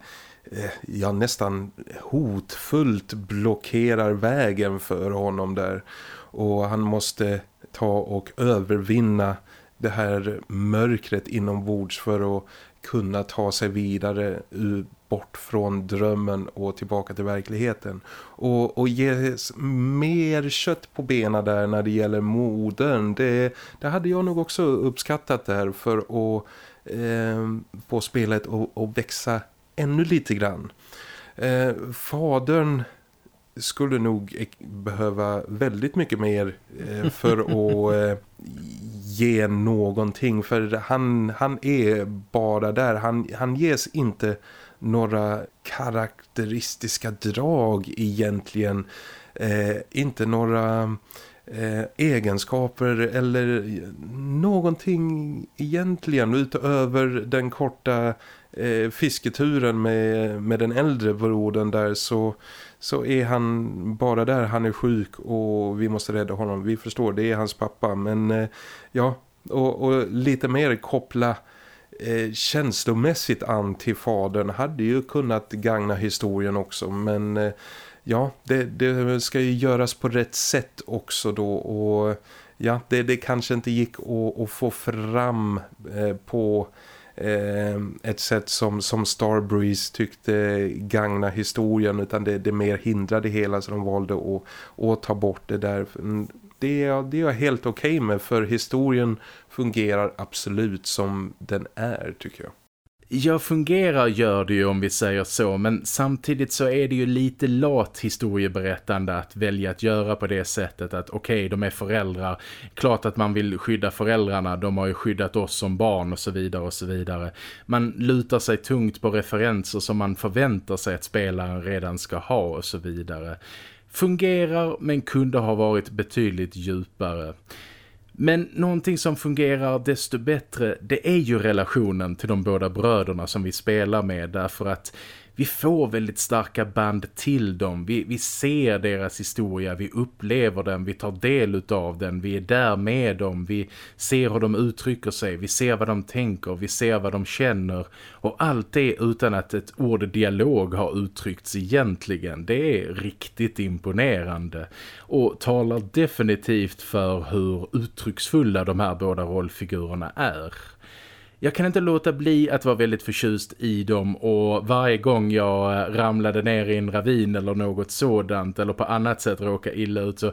Eh, ja, nästan hotfullt blockerar vägen för honom där och han måste ta och övervinna det här mörkret inombords för att kunna ta sig vidare bort från drömmen och tillbaka till verkligheten. Och, och ge mer kött på benen där när det gäller modern. Det, det hade jag nog också uppskattat där för att eh, få spelet att växa ännu lite grann. Eh, fadern skulle nog behöva väldigt mycket mer eh, för att eh, ge någonting för han, han är bara där han, han ges inte några karaktäristiska drag egentligen eh, inte några eh, egenskaper eller någonting egentligen utöver den korta eh, fisketuren med, med den äldre brodern där så, så är han bara där. Han är sjuk och vi måste rädda honom. Vi förstår, det är hans pappa. Men eh, ja, och, och lite mer koppla eh, känslomässigt an till fadern hade ju kunnat gagna historien också. Men eh, ja, det, det, ska ju göras på rätt sätt också då. Och ja, det, det kanske inte gick att, att få fram eh, på Eh, ett sätt som, som Starbreeze tyckte gagna historien utan det, det mer hindrade hela så de valde att, att ta bort det där. Det det, det är jag helt okej okay med för historien fungerar absolut som den är tycker jag. Ja, fungerar gör det ju om vi säger så, men samtidigt så är det ju lite lat historieberättande att välja att göra på det sättet att okej, okay, de är föräldrar. Klart att man vill skydda föräldrarna, de har ju skyddat oss som barn och så vidare och så vidare. Man lutar sig tungt på referenser som man förväntar sig att spelaren redan ska ha och så vidare. Fungerar men kunde ha varit betydligt djupare. Men någonting som fungerar desto bättre det är ju relationen till de båda bröderna som vi spelar med. Därför att vi får väldigt starka band till dem. Vi, vi ser deras historia, vi upplever den, vi tar del av den, vi är där med dem, vi ser hur de uttrycker sig, vi ser vad de tänker, vi ser vad de känner och allt det utan att ett ord dialog har uttryckts egentligen. Det är riktigt imponerande och talar definitivt för hur uttrycksfulla de här båda rollfigurerna är. Jag kan inte låta bli att vara väldigt förtjust i dem och varje gång jag eh, ramlade ner i en ravin eller något sådant eller på annat sätt råkade illa ut så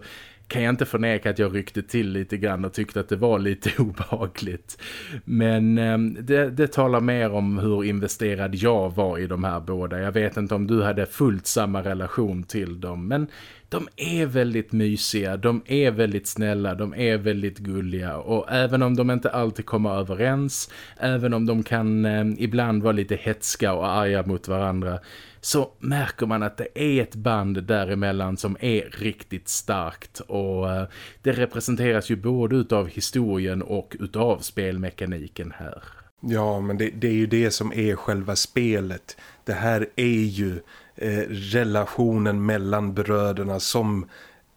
kan jag inte förneka att jag ryckte till lite grann och tyckte att det var lite obehagligt. Men eh, det, det talar mer om hur investerad jag var i de här båda. Jag vet inte om du hade fullt samma relation till dem men de är väldigt mysiga, de är väldigt snälla, de är väldigt gulliga och även om de inte alltid kommer överens, även om de kan eh, ibland vara lite hetska och arga mot varandra så märker man att det är ett band däremellan som är riktigt starkt och eh, det representeras ju både utav historien och utav spelmekaniken här. Ja, men det, det är ju det som är själva spelet. Det här är ju eh, relationen mellan bröderna som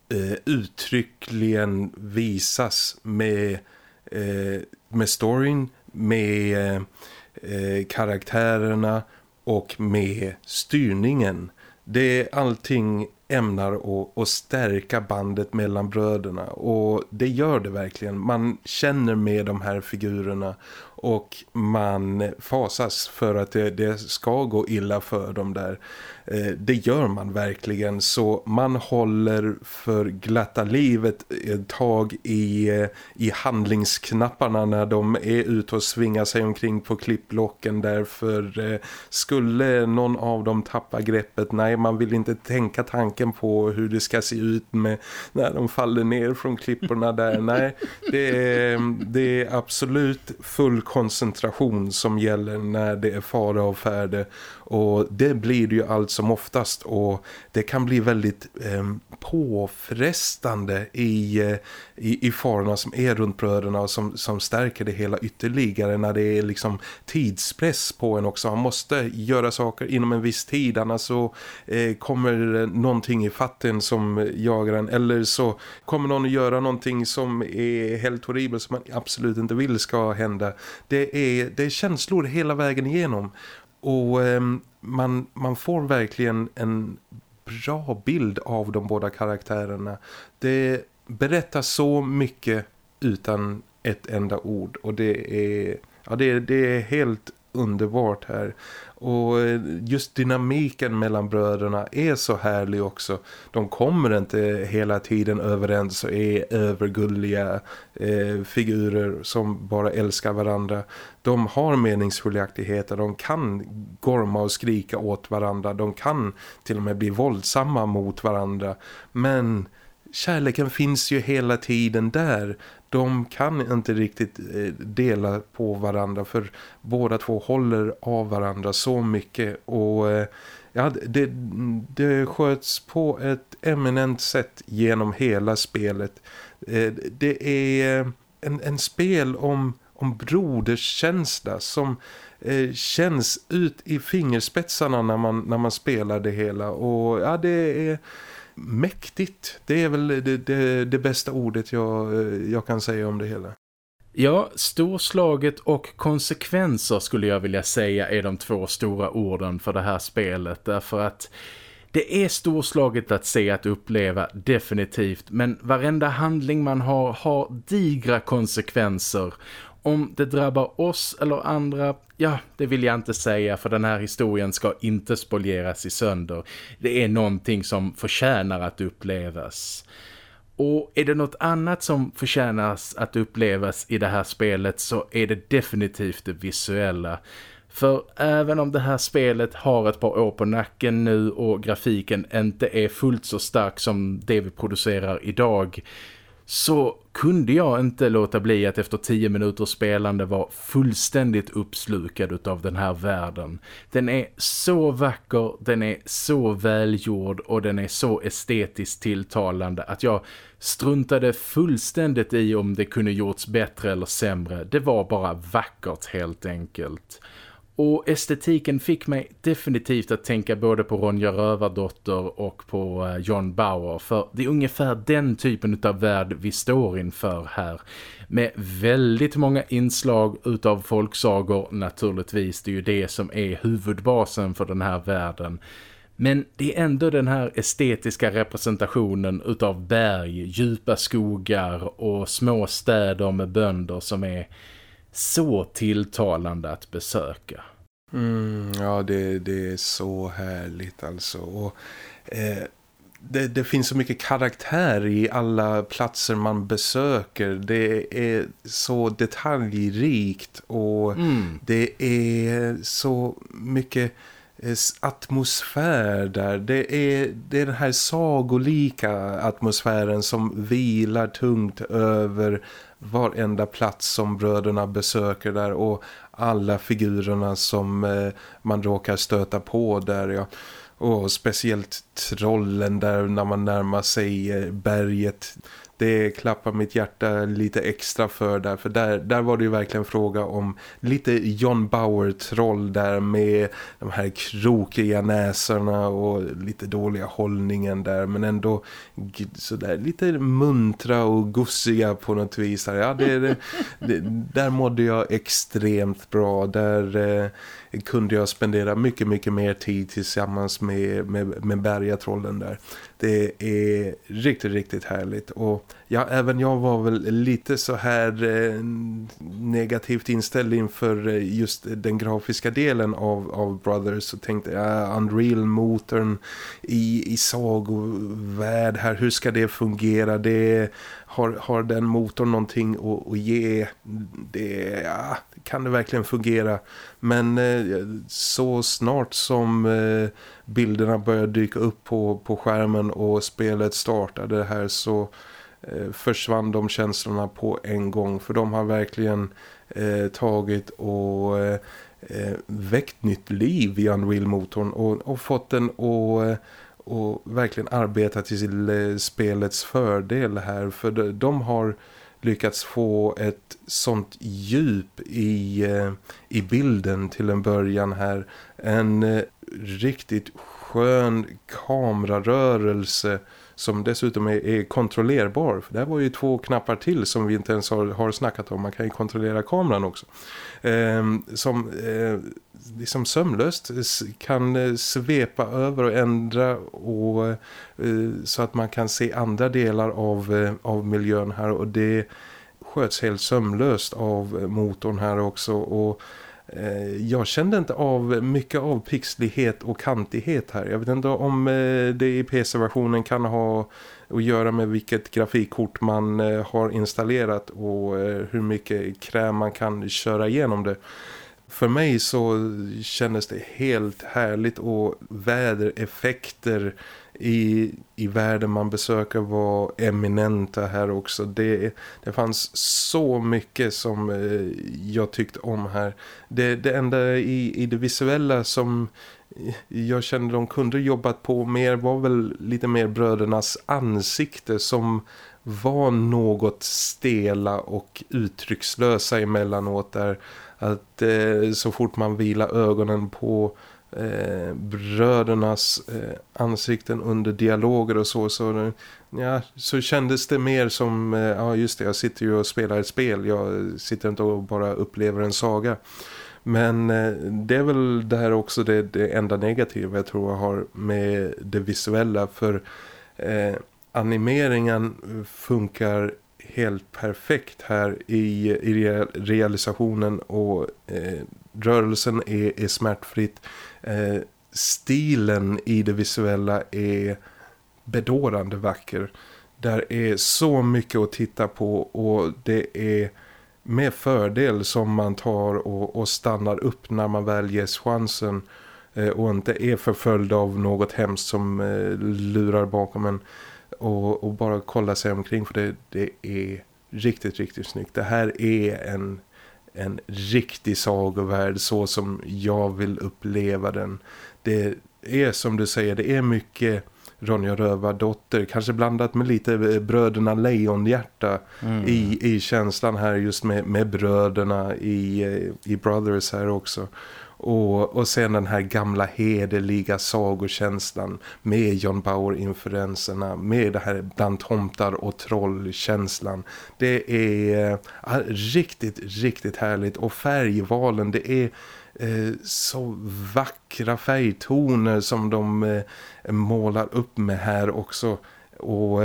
eh, uttryckligen visas med, eh, med storyn, med eh, eh karaktärerna och med styrningen. Det är allting ämnar att, stärka bandet mellan bröderna och det gör det verkligen. Man känner med de här figurerna och man fasas för att det, det ska gå illa för dem där. Eh, det gör man verkligen. Så man håller för glatta livet ett tag i, eh, i handlingsknapparna när de är ute och svingar sig omkring på klippblocken därför eh, skulle någon av dem tappa greppet, nej man vill inte tänka tanken på hur det ska se ut med när de faller ner från klipporna där, nej det är, det är absolut full koncentration som gäller när det är fara och färde. Och det blir ju allt som oftast och det kan bli väldigt eh, påfrestande i, eh, i, i farorna som är runt bröderna och som, som stärker det hela ytterligare när det är liksom tidspress på en också. Man måste göra saker inom en viss tid annars så eh, kommer någonting i fatten som jagar en eller så kommer någon att göra någonting som är helt horribelt som man absolut inte vill ska hända. Det är, det är känslor hela vägen igenom och eh, man, man får verkligen en bra bild av de båda karaktärerna. Det berättar så mycket utan ett enda ord och det är, ja, det, det är helt underbart här. Och eh, just dynamiken mellan bröderna är så härlig också. De kommer inte hela tiden överens och är övergulliga eh, figurer som bara älskar varandra. De har meningsskiljaktigheter, de kan gorma och skrika åt varandra. De kan till och med bli våldsamma mot varandra. Men kärleken finns ju hela tiden där. De kan inte riktigt eh, dela på varandra för båda två håller av varandra så mycket och eh, ja, det, det sköts på ett eminent sätt genom hela spelet. Eh, det är en, en spel om, om broderskänsla som känns ut i fingerspetsarna när man, när man spelar det hela och ja det är mäktigt. Det är väl det, det, det bästa ordet jag, jag kan säga om det hela. Ja, storslaget och konsekvenser skulle jag vilja säga är de två stora orden för det här spelet. Därför att det är storslaget att se att uppleva, definitivt. Men varenda handling man har har digra konsekvenser. Om det drabbar oss eller andra, ja, det vill jag inte säga för den här historien ska inte spolieras i sönder. Det är någonting som förtjänar att upplevas. Och är det något annat som förtjänas att upplevas i det här spelet så är det definitivt det visuella. För även om det här spelet har ett par år på nacken nu och grafiken inte är fullt så stark som det vi producerar idag så kunde jag inte låta bli att efter tio minuters spelande vara fullständigt uppslukad av den här världen. Den är så vacker, den är så välgjord och den är så estetiskt tilltalande att jag struntade fullständigt i om det kunde gjorts bättre eller sämre. Det var bara vackert helt enkelt. Och estetiken fick mig definitivt att tänka både på Ronja Rövardotter och på eh, John Bauer. För det är ungefär den typen av värld vi står inför här. Med väldigt många inslag utav folksagor naturligtvis. Det är ju det som är huvudbasen för den här världen. Men det är ändå den här estetiska representationen utav berg, djupa skogar och små städer med bönder som är så tilltalande att besöka. Mm, ja, det, det är så härligt alltså. Och, eh, det, det, finns så mycket karaktär i alla platser man besöker. Det är så detaljrikt och mm. det är så mycket eh, atmosfär där. Det är, det är den här sagolika atmosfären som vilar tungt över varenda plats som bröderna besöker där och alla figurerna som eh, man råkar stöta på där ja. Och speciellt trollen där när man närmar sig eh, berget det klappar mitt hjärta lite extra för där. För där, där var det ju verkligen fråga om lite John Bauer-troll där med de här krokiga näsorna och lite dåliga hållningen där. Men ändå sådär lite muntra och gussiga på något vis. Ja, det, det, det, där mådde jag extremt bra. Där... Eh, kunde jag spendera mycket, mycket mer tid tillsammans med, med, med bergatrollen där. Det är riktigt, riktigt härligt. Och ja, även jag var väl lite så här eh, negativt inställd inför eh, just den grafiska delen av, av Brothers. Och tänkte, ja, ah, Unreal-motorn i, i sagovärld här, hur ska det fungera? Det har, har den motorn någonting att, att ge? Det, ja, kan det verkligen fungera? Men eh, så snart som eh, bilderna började dyka upp på, på skärmen och spelet startade här så eh, försvann de känslorna på en gång. För de har verkligen eh, tagit och eh, eh väckt nytt liv i Unreal-motorn och, och fått den att och verkligen arbeta till eh, spelets fördel här för de, de har lyckats få ett sånt djup i, eh, i bilden till en början här. En eh, riktigt skön kamerarörelse som dessutom är, är, kontrollerbar. För det här var ju två knappar till som vi inte ens har, har snackat om. Man kan ju kontrollera kameran också. Eh, som eh, liksom sömlöst kan eh, svepa över och ändra och, eh, så att man kan se andra delar av, eh, av miljön här. Och det sköts helt sömlöst av motorn här också. Och jag kände inte av mycket av pixlighet och kantighet här. Jag vet inte om det i PC-versionen kan ha att göra med vilket grafikkort man har installerat och hur mycket kräm man kan köra igenom det för mig så kändes det helt härligt och vädereffekter i, i världen man besöker var eminenta här också. Det, det fanns så mycket som eh, jag tyckte om här. Det, det enda i, i det visuella som jag kände de kunde jobbat på mer var väl lite mer brödernas ansikte som var något stela och uttryckslösa emellanåt där att eh, så fort man vilar ögonen på eh, brödernas eh, ansikten under dialoger och så så, ja, så kändes det mer som eh, ja just det, jag sitter ju och spelar ett spel. Jag sitter inte och bara upplever en saga. Men eh, det är väl det här också det, det enda negativa jag tror jag har med det visuella. För eh, animeringen funkar helt perfekt här i, i realisationen och eh, rörelsen är, är smärtfritt. Eh, stilen i det visuella är bedårande vacker. Där är så mycket att titta på och det är med fördel som man tar och, och stannar upp när man väl ges chansen eh, och inte är förföljd av något hemskt som eh, lurar bakom en och, och, bara kolla sig omkring för det, det är riktigt, riktigt snyggt. Det här är en, en riktig sagovärld så som jag vill uppleva den. Det är som du säger, det är mycket Ronja Rövardotter. Kanske blandat med lite eh, bröderna Lejonhjärta mm. i, i känslan här just med, med bröderna i, eh, i Brothers här också. Och, och sen den här gamla hederliga sagokänslan med John Bauer-inferenserna, med det här bland tomtar och trollkänslan. Det är äh, riktigt, riktigt härligt och färgvalen, det är eh, så vackra färgtoner som de eh, målar upp med här också. Och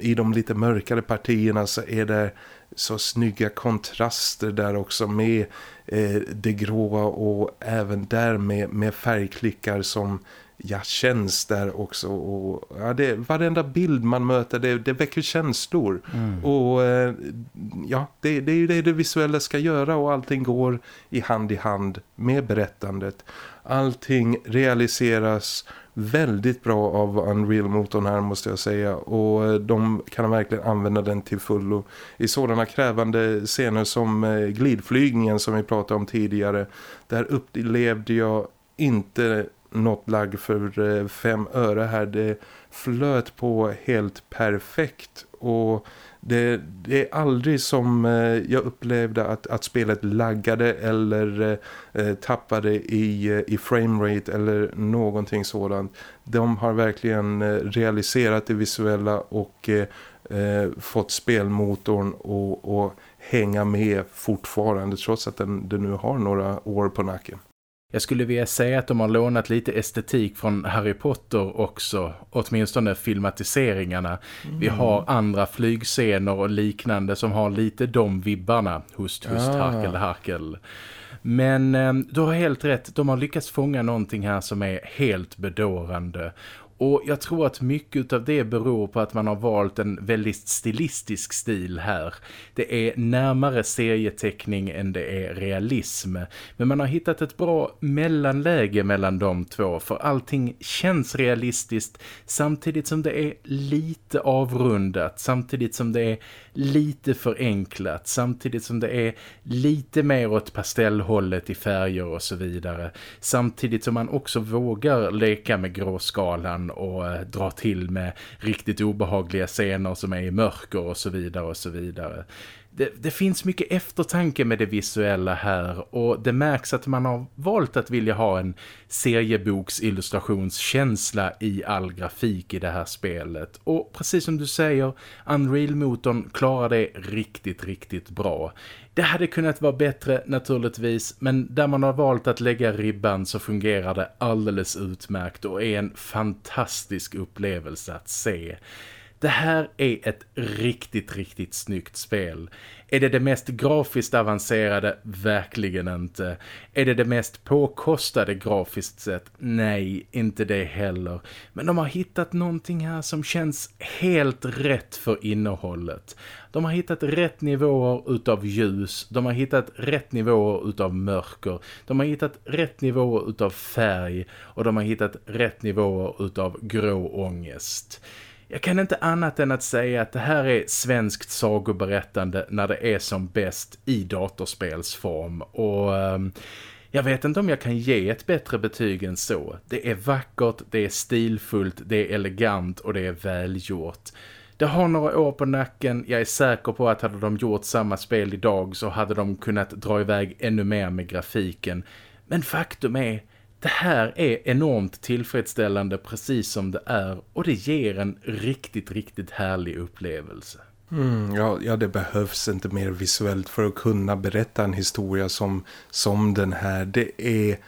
i de lite mörkare partierna så är det så snygga kontraster där också med eh, det gråa och även där med, med färgklickar som ja, känns där också. Och ja, det, varenda bild man möter det, det väcker känslor. Mm. och eh, ja, det, det är ju det det visuella ska göra och allting går i hand i hand med berättandet. Allting realiseras väldigt bra av Unreal-motorn här måste jag säga. Och eh, de kan verkligen använda den till fullo. I sådana krävande scener som eh, glidflygningen som vi pratade om tidigare där upplevde jag inte något lagg för eh, fem öre här. Det flöt på helt perfekt. Och det, det, är aldrig som eh, jag upplevde att, att spelet laggade eller eh, tappade i, eh, i framerate eller någonting sådant. De har verkligen eh, realiserat det visuella och eh, fått spelmotorn och, och hänga med fortfarande trots att den, den nu har några år på nacken. Jag skulle vilja säga att de har lånat lite estetik från Harry Potter också, åtminstone filmatiseringarna. Mm. Vi har andra flygscener och liknande som har lite de vibbarna, hust, hust, ah. harkel, harkel. Men eh, du har helt rätt, de har lyckats fånga någonting här som är helt bedårande. Och jag tror att mycket av det beror på att man har valt en väldigt stilistisk stil här. Det är närmare serieteckning än det är realism. Men man har hittat ett bra mellanläge mellan de två för allting känns realistiskt samtidigt som det är lite avrundat, samtidigt som det är lite förenklat, samtidigt som det är lite mer åt pastellhållet i färger och så vidare. Samtidigt som man också vågar leka med gråskalan och eh, dra till med riktigt obehagliga scener som är i mörker och så vidare och så vidare. Det, det, finns mycket eftertanke med det visuella här och det märks att man har valt att vilja ha en serieboksillustrationskänsla i all grafik i det här spelet. Och precis som du säger, Unreal-motorn klarar det riktigt, riktigt bra. Det hade kunnat vara bättre naturligtvis, men där man har valt att lägga ribban så fungerar det alldeles utmärkt och är en fantastisk upplevelse att se. Det här är ett riktigt, riktigt snyggt spel. Är det det mest grafiskt avancerade? Verkligen inte. Är det det mest påkostade grafiskt sett? Nej, inte det heller. Men de har hittat någonting här som känns helt rätt för innehållet. De har hittat rätt nivåer utav ljus. De har hittat rätt nivåer utav mörker. De har hittat rätt nivåer utav färg. Och de har hittat rätt nivåer utav grå ångest. Jag kan inte annat än att säga att det här är svenskt sagoberättande när det är som bäst i datorspelsform och um, jag vet inte om jag kan ge ett bättre betyg än så. Det är vackert, det är stilfullt, det är elegant och det är välgjort. Det har några år på nacken, jag är säker på att hade de gjort samma spel idag så hade de kunnat dra iväg ännu mer med grafiken. Men faktum är, det här är enormt tillfredsställande precis som det är och det ger en riktigt, riktigt härlig upplevelse. Mm, ja, ja, det behövs inte mer visuellt för att kunna berätta en historia som, som den här. Det är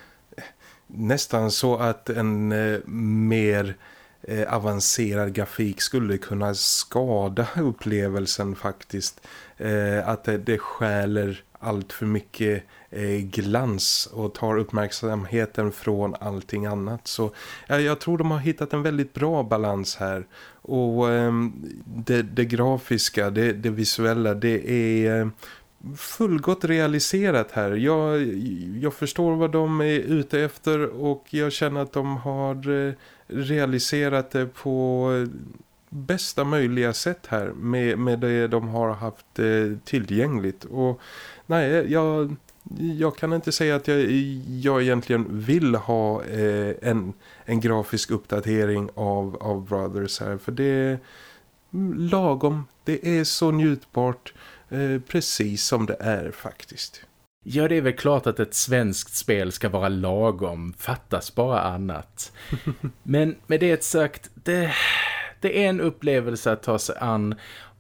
nästan så att en eh, mer eh, avancerad grafik skulle kunna skada upplevelsen faktiskt. Eh, att det, det skäler allt för mycket Eh, glans och tar uppmärksamheten från allting annat. Så jag tror de har hittat en väldigt bra balans här. Och ehm, det, det, grafiska, det, det, visuella, det är ehm, fullgott realiserat här. Jag, jag förstår vad de är ute efter och jag känner att de har eh, realiserat det på bästa möjliga sätt här med, med det de har haft eh, tillgängligt. Och nej, jag, jag kan inte säga att jag, jag egentligen vill ha eh, en, en grafisk uppdatering av, av Brothers här. För det är lagom, det är så njutbart eh, precis som det är faktiskt. Ja, det är väl klart att ett svenskt spel ska vara lagom. Fattas bara annat. Men med det sagt, det, det är en upplevelse att ta sig an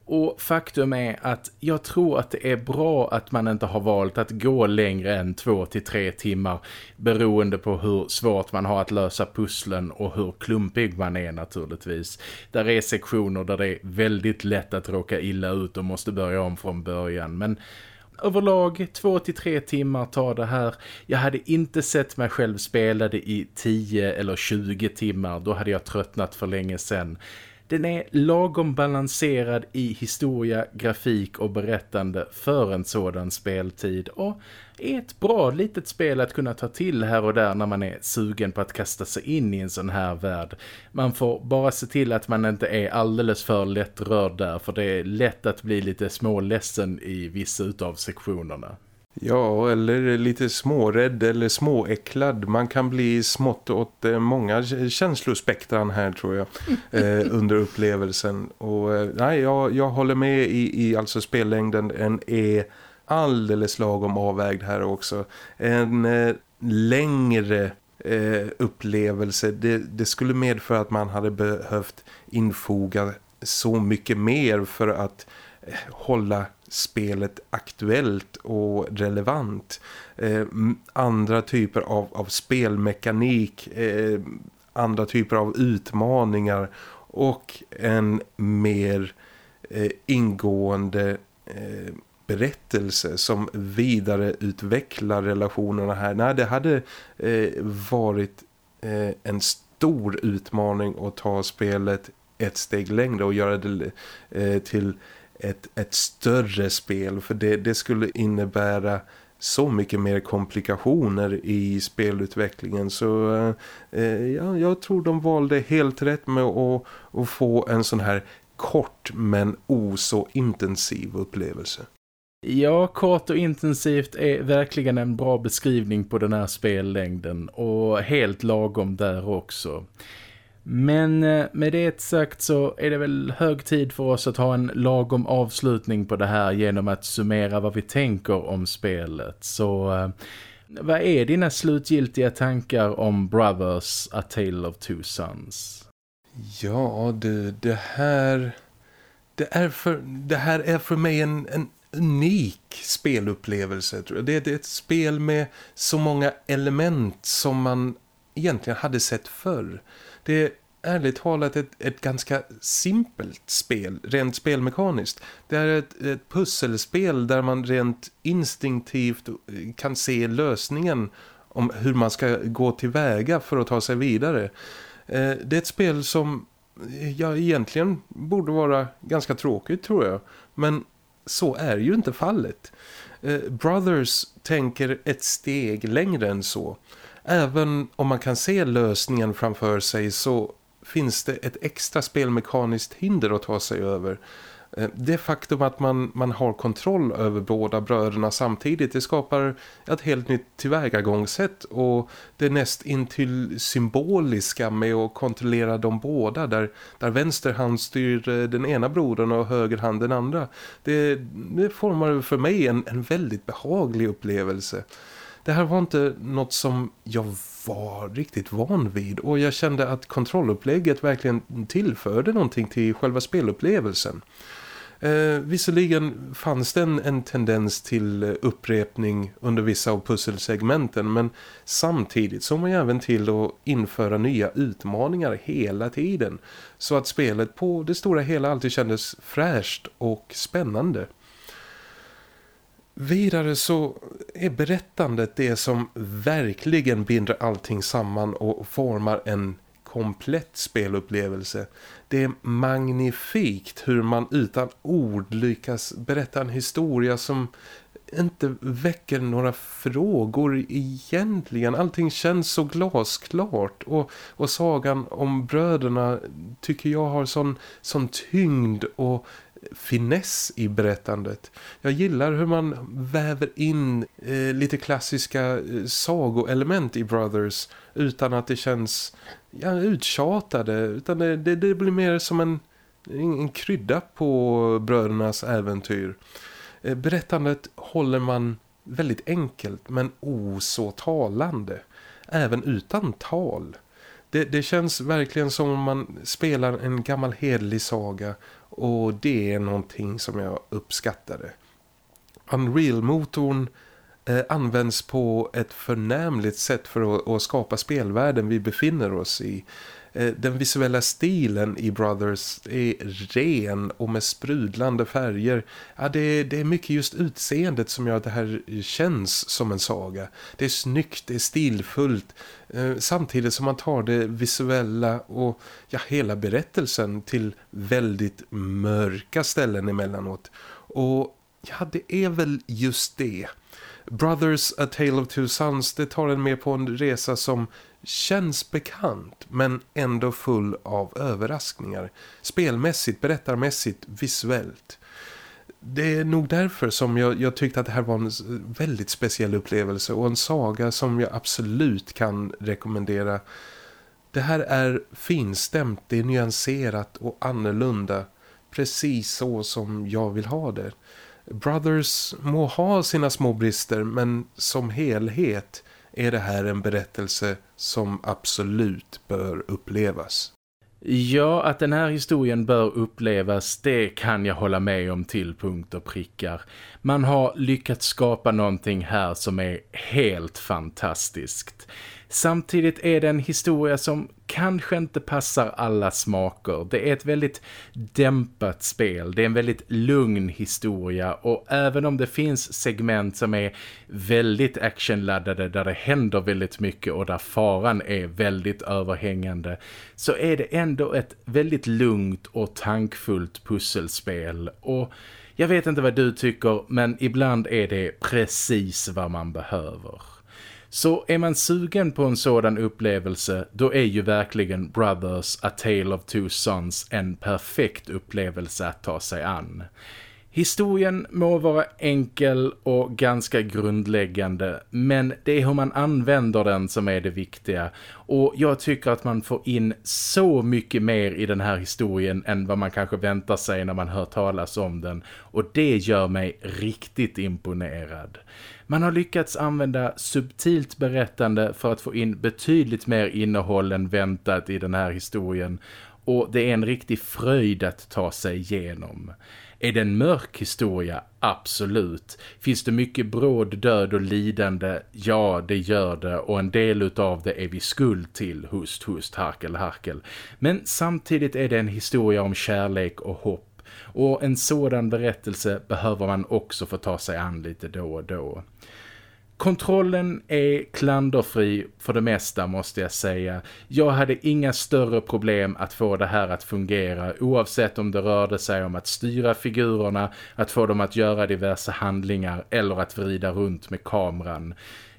och faktum är att jag tror att det är bra att man inte har valt att gå längre än två till tre timmar beroende på hur svårt man har att lösa pusslen och hur klumpig man är naturligtvis. Där är sektioner där det är väldigt lätt att råka illa ut och måste börja om från början men överlag två till tre timmar tar det här. Jag hade inte sett mig själv spela det i 10 eller 20 timmar, då hade jag tröttnat för länge sedan. Den är lagom balanserad i historia, grafik och berättande för en sådan speltid och är ett bra litet spel att kunna ta till här och där när man är sugen på att kasta sig in i en sån här värld. Man får bara se till att man inte är alldeles för lättrörd där för det är lätt att bli lite småledsen i vissa utav sektionerna. Ja, eller lite smårädd eller småäcklad. Man kan bli smått åt eh, många känslospektran här tror jag eh, under upplevelsen. Och eh, nej, jag, jag håller med i, i alltså spellängden. Den är alldeles lagom avvägd här också. En eh, längre upplevelse, det, det skulle medföra att man hade behövt infoga så mycket mer för att hålla spelet aktuellt och relevant. Eh, andra typer av, av spelmekanik, eh, andra typer av utmaningar och en mer eh, ingående eh, berättelse som vidareutvecklar relationerna här. Nej, det hade eh, varit eh, en stor utmaning att ta spelet ett steg längre och göra det eh, till ett, ett större spel för det, det skulle innebära så mycket mer komplikationer i spelutvecklingen så eh, ja, jag tror de valde helt rätt med att, att få en sån här kort men o så intensiv upplevelse. Ja, kort och intensivt är verkligen en bra beskrivning på den här spellängden och helt lagom där också. Men eh, med det sagt så är det väl hög tid för oss att ha en lagom avslutning på det här genom att summera vad vi tänker om spelet. Så eh, vad är dina slutgiltiga tankar om Brothers A Tale of Two Sons? Ja, det, det här... Det, är för, det här är för mig en, en unik spelupplevelse. Tror jag. Det, det är ett spel med så många element som man egentligen hade sett förr. Det är ärligt talat ett, ett ganska simpelt spel, rent spelmekaniskt. Det är ett, ett pusselspel där man rent instinktivt eh, kan se lösningen om hur man ska gå tillväga för att ta sig vidare. Eh, det är ett spel som eh, ja, egentligen borde vara ganska tråkigt tror jag. Men så är ju inte fallet. Brothers tänker ett steg längre än så. Även om man kan se lösningen framför sig så finns det ett extra spelmekaniskt hinder att ta sig över. Eh, det faktum att man, man har kontroll över båda bröderna samtidigt det skapar ett helt nytt tillvägagångssätt och det näst intill symboliska med att kontrollera de båda där, där vänster hand styr eh, den ena brodern och höger hand den andra. Det, det formar för mig en, en väldigt behaglig upplevelse. Det här var inte något som jag var riktigt van vid och jag kände att kontrollupplägget verkligen tillförde någonting till själva spelupplevelsen. Eh, visserligen fanns det en, en, tendens till upprepning under vissa av pusselsegmenten men samtidigt såg man även till att införa nya utmaningar hela tiden så att spelet på det stora hela alltid kändes fräscht och spännande. Vidare så är berättandet det som verkligen binder allting samman och formar en komplett spelupplevelse. Det är magnifikt hur man utan ord lyckas berätta en historia som inte väcker några frågor egentligen. Allting känns så glasklart och, och sagan om bröderna tycker jag har sån, sån tyngd och finess i berättandet. Jag gillar hur man väver in eh, lite klassiska eh, sagoelement i Brothers utan att det känns ja, uttjatade utan det, det, det blir mer som en, en krydda på brödernas äventyr. Eh, berättandet håller man väldigt enkelt men oså talande. Även utan tal. Det, det, känns verkligen som om man spelar en gammal hedlig saga och det är någonting som jag uppskattade. Unreal-motorn eh, används på ett förnämligt sätt för att, att skapa spelvärlden vi befinner oss i. Eh, den visuella stilen i Brothers är ren och med sprudlande färger. Ja, det, det är mycket just utseendet som gör att det här känns som en saga. Det är snyggt, det är stilfullt. Eh, samtidigt som man tar det visuella och ja, hela berättelsen till väldigt mörka ställen emellanåt. Och ja, det är väl just det. Brothers A Tale of Two Sons det tar en med på en resa som känns bekant men ändå full av överraskningar. Spelmässigt, berättarmässigt, visuellt. Det är nog därför som jag, jag tyckte att det här var en väldigt speciell upplevelse och en saga som jag absolut kan rekommendera. Det här är finstämt, det är nyanserat och annorlunda. Precis så som jag vill ha det. Brothers må ha sina små brister men som helhet är det här en berättelse som absolut bör upplevas. Ja, att den här historien bör upplevas, det kan jag hålla med om till punkt och prickar. Man har lyckats skapa någonting här som är helt fantastiskt. Samtidigt är det en historia som kanske inte passar alla smaker. Det är ett väldigt dämpat spel. Det är en väldigt lugn historia och även om det finns segment som är väldigt actionladdade där det händer väldigt mycket och där faran är väldigt överhängande så är det ändå ett väldigt lugnt och tankfullt pusselspel och jag vet inte vad du tycker men ibland är det precis vad man behöver. Så är man sugen på en sådan upplevelse, då är ju verkligen Brothers A Tale of Two Sons en perfekt upplevelse att ta sig an. Historien må vara enkel och ganska grundläggande men det är hur man använder den som är det viktiga och jag tycker att man får in så mycket mer i den här historien än vad man kanske väntar sig när man hör talas om den och det gör mig riktigt imponerad. Man har lyckats använda subtilt berättande för att få in betydligt mer innehåll än väntat i den här historien och det är en riktig fröjd att ta sig igenom. Är det en mörk historia? Absolut. Finns det mycket bråd, död och lidande? Ja, det gör det och en del utav det är vi skuld till, hust, hust, harkel, harkel. Men samtidigt är det en historia om kärlek och hopp och en sådan berättelse behöver man också få ta sig an lite då och då. Kontrollen är klanderfri för det mesta måste jag säga. Jag hade inga större problem att få det här att fungera oavsett om det rörde sig om att styra figurerna, att få dem att göra diverse handlingar eller att vrida runt med kameran.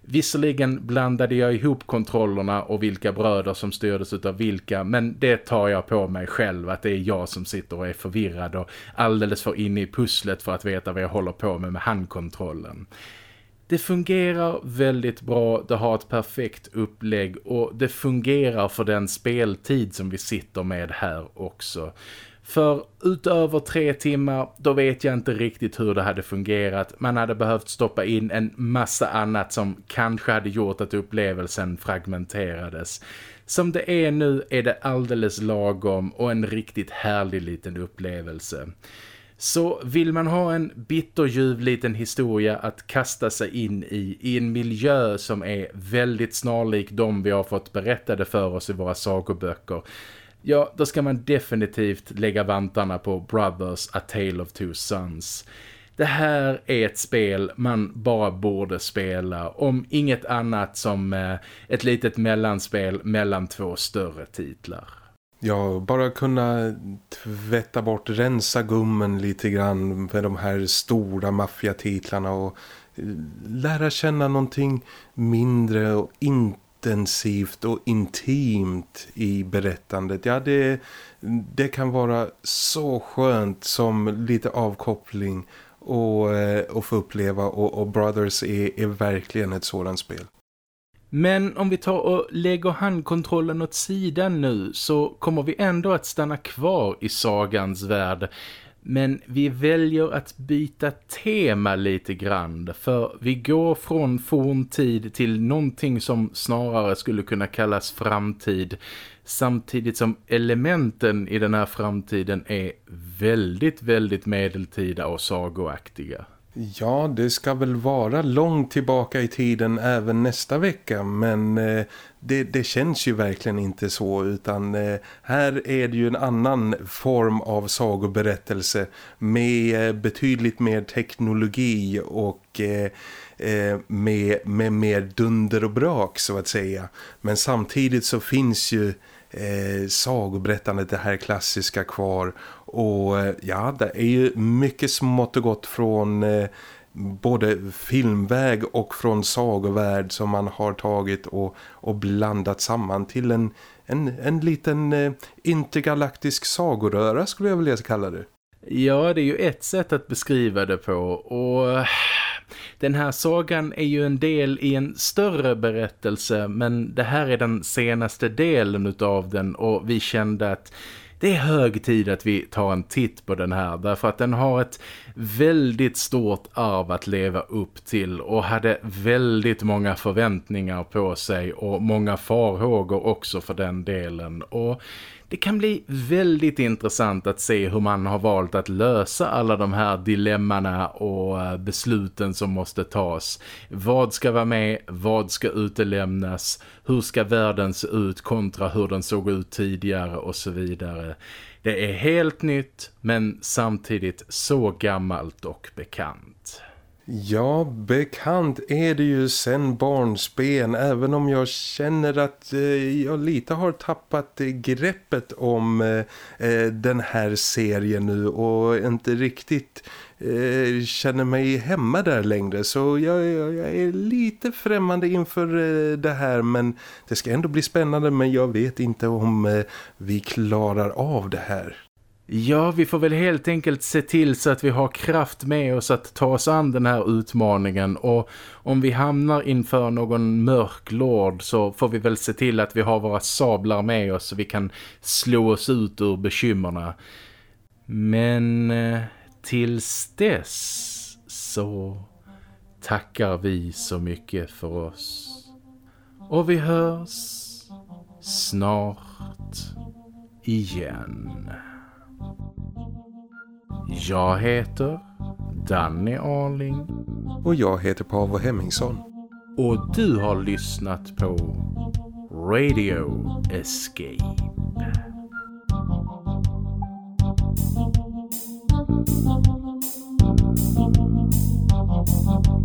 Visserligen blandade jag ihop kontrollerna och vilka bröder som styrdes av vilka men det tar jag på mig själv att det är jag som sitter och är förvirrad och alldeles för inne i pusslet för att veta vad jag håller på med med handkontrollen. Det fungerar väldigt bra, det har ett perfekt upplägg och det fungerar för den speltid som vi sitter med här också. För utöver tre timmar, då vet jag inte riktigt hur det hade fungerat. Man hade behövt stoppa in en massa annat som kanske hade gjort att upplevelsen fragmenterades. Som det är nu är det alldeles lagom och en riktigt härlig liten upplevelse. Så vill man ha en bitterljuv liten historia att kasta sig in i, i en miljö som är väldigt snarlik de vi har fått berättade för oss i våra sagoböcker, ja då ska man definitivt lägga vantarna på Brothers A Tale of Two Sons. Det här är ett spel man bara borde spela om inget annat som eh, ett litet mellanspel mellan två större titlar. Ja, bara kunna tvätta bort, rensa gummen lite grann med de här stora maffiatitlarna och eh, lära känna någonting mindre och inte intensivt och intimt i berättandet. Ja, det, det kan vara så skönt som lite avkoppling och, eh, och få uppleva och, och Brothers är, är verkligen ett sådant spel. Men om vi tar och lägger handkontrollen åt sidan nu så kommer vi ändå att stanna kvar i sagans värld. Men vi väljer att byta tema lite grann för vi går från forntid till någonting som snarare skulle kunna kallas framtid samtidigt som elementen i den här framtiden är väldigt, väldigt medeltida och sagoaktiga. Ja, det ska väl vara långt tillbaka i tiden även nästa vecka men eh, det, det, känns ju verkligen inte så utan eh, här är det ju en annan form av sagoberättelse med eh, betydligt mer teknologi och eh, eh, med, med mer dunder och brak så att säga. Men samtidigt så finns ju eh, sagoberättandet det här klassiska kvar och eh, ja, det är ju mycket smått och gott från eh, både filmväg och från sagovärld som man har tagit och, och blandat samman till en, en, en liten eh, intergalaktisk sagoröra skulle jag vilja kalla det. Ja, det är ju ett sätt att beskriva det på och den här sagan är ju en del i en större berättelse men det här är den senaste delen av den och vi kände att det är hög tid att vi tar en titt på den här därför att den har ett väldigt stort arv att leva upp till och hade väldigt många förväntningar på sig och många farhågor också för den delen och det kan bli väldigt intressant att se hur man har valt att lösa alla de här dilemmana och eh, besluten som måste tas. Vad ska vara med? Vad ska utelämnas? Hur ska världen se ut kontra hur den såg ut tidigare och så vidare. Det är helt nytt men samtidigt så gammalt och bekant. Ja, bekant är det ju sen barnsben även om jag känner att eh, jag lite har tappat eh, greppet om eh, eh den här serien nu och inte riktigt eh, känner mig hemma där längre så jag, jag, jag är lite främmande inför eh, det här men det ska ändå bli spännande men jag vet inte om eh, vi klarar av det här. Ja, vi får väl helt enkelt se till så att vi har kraft med oss att ta oss an den här utmaningen och om vi hamnar inför någon mörk lord så får vi väl se till att vi har våra sablar med oss så vi kan slå oss ut ur bekymmerna. Men eh, tills dess så tackar vi så mycket för oss. Och vi hörs snart igen. Jag heter Danny Arling. Och jag heter Paavo Hemmingsson. Och du har lyssnat på Radio Escape. Thank you.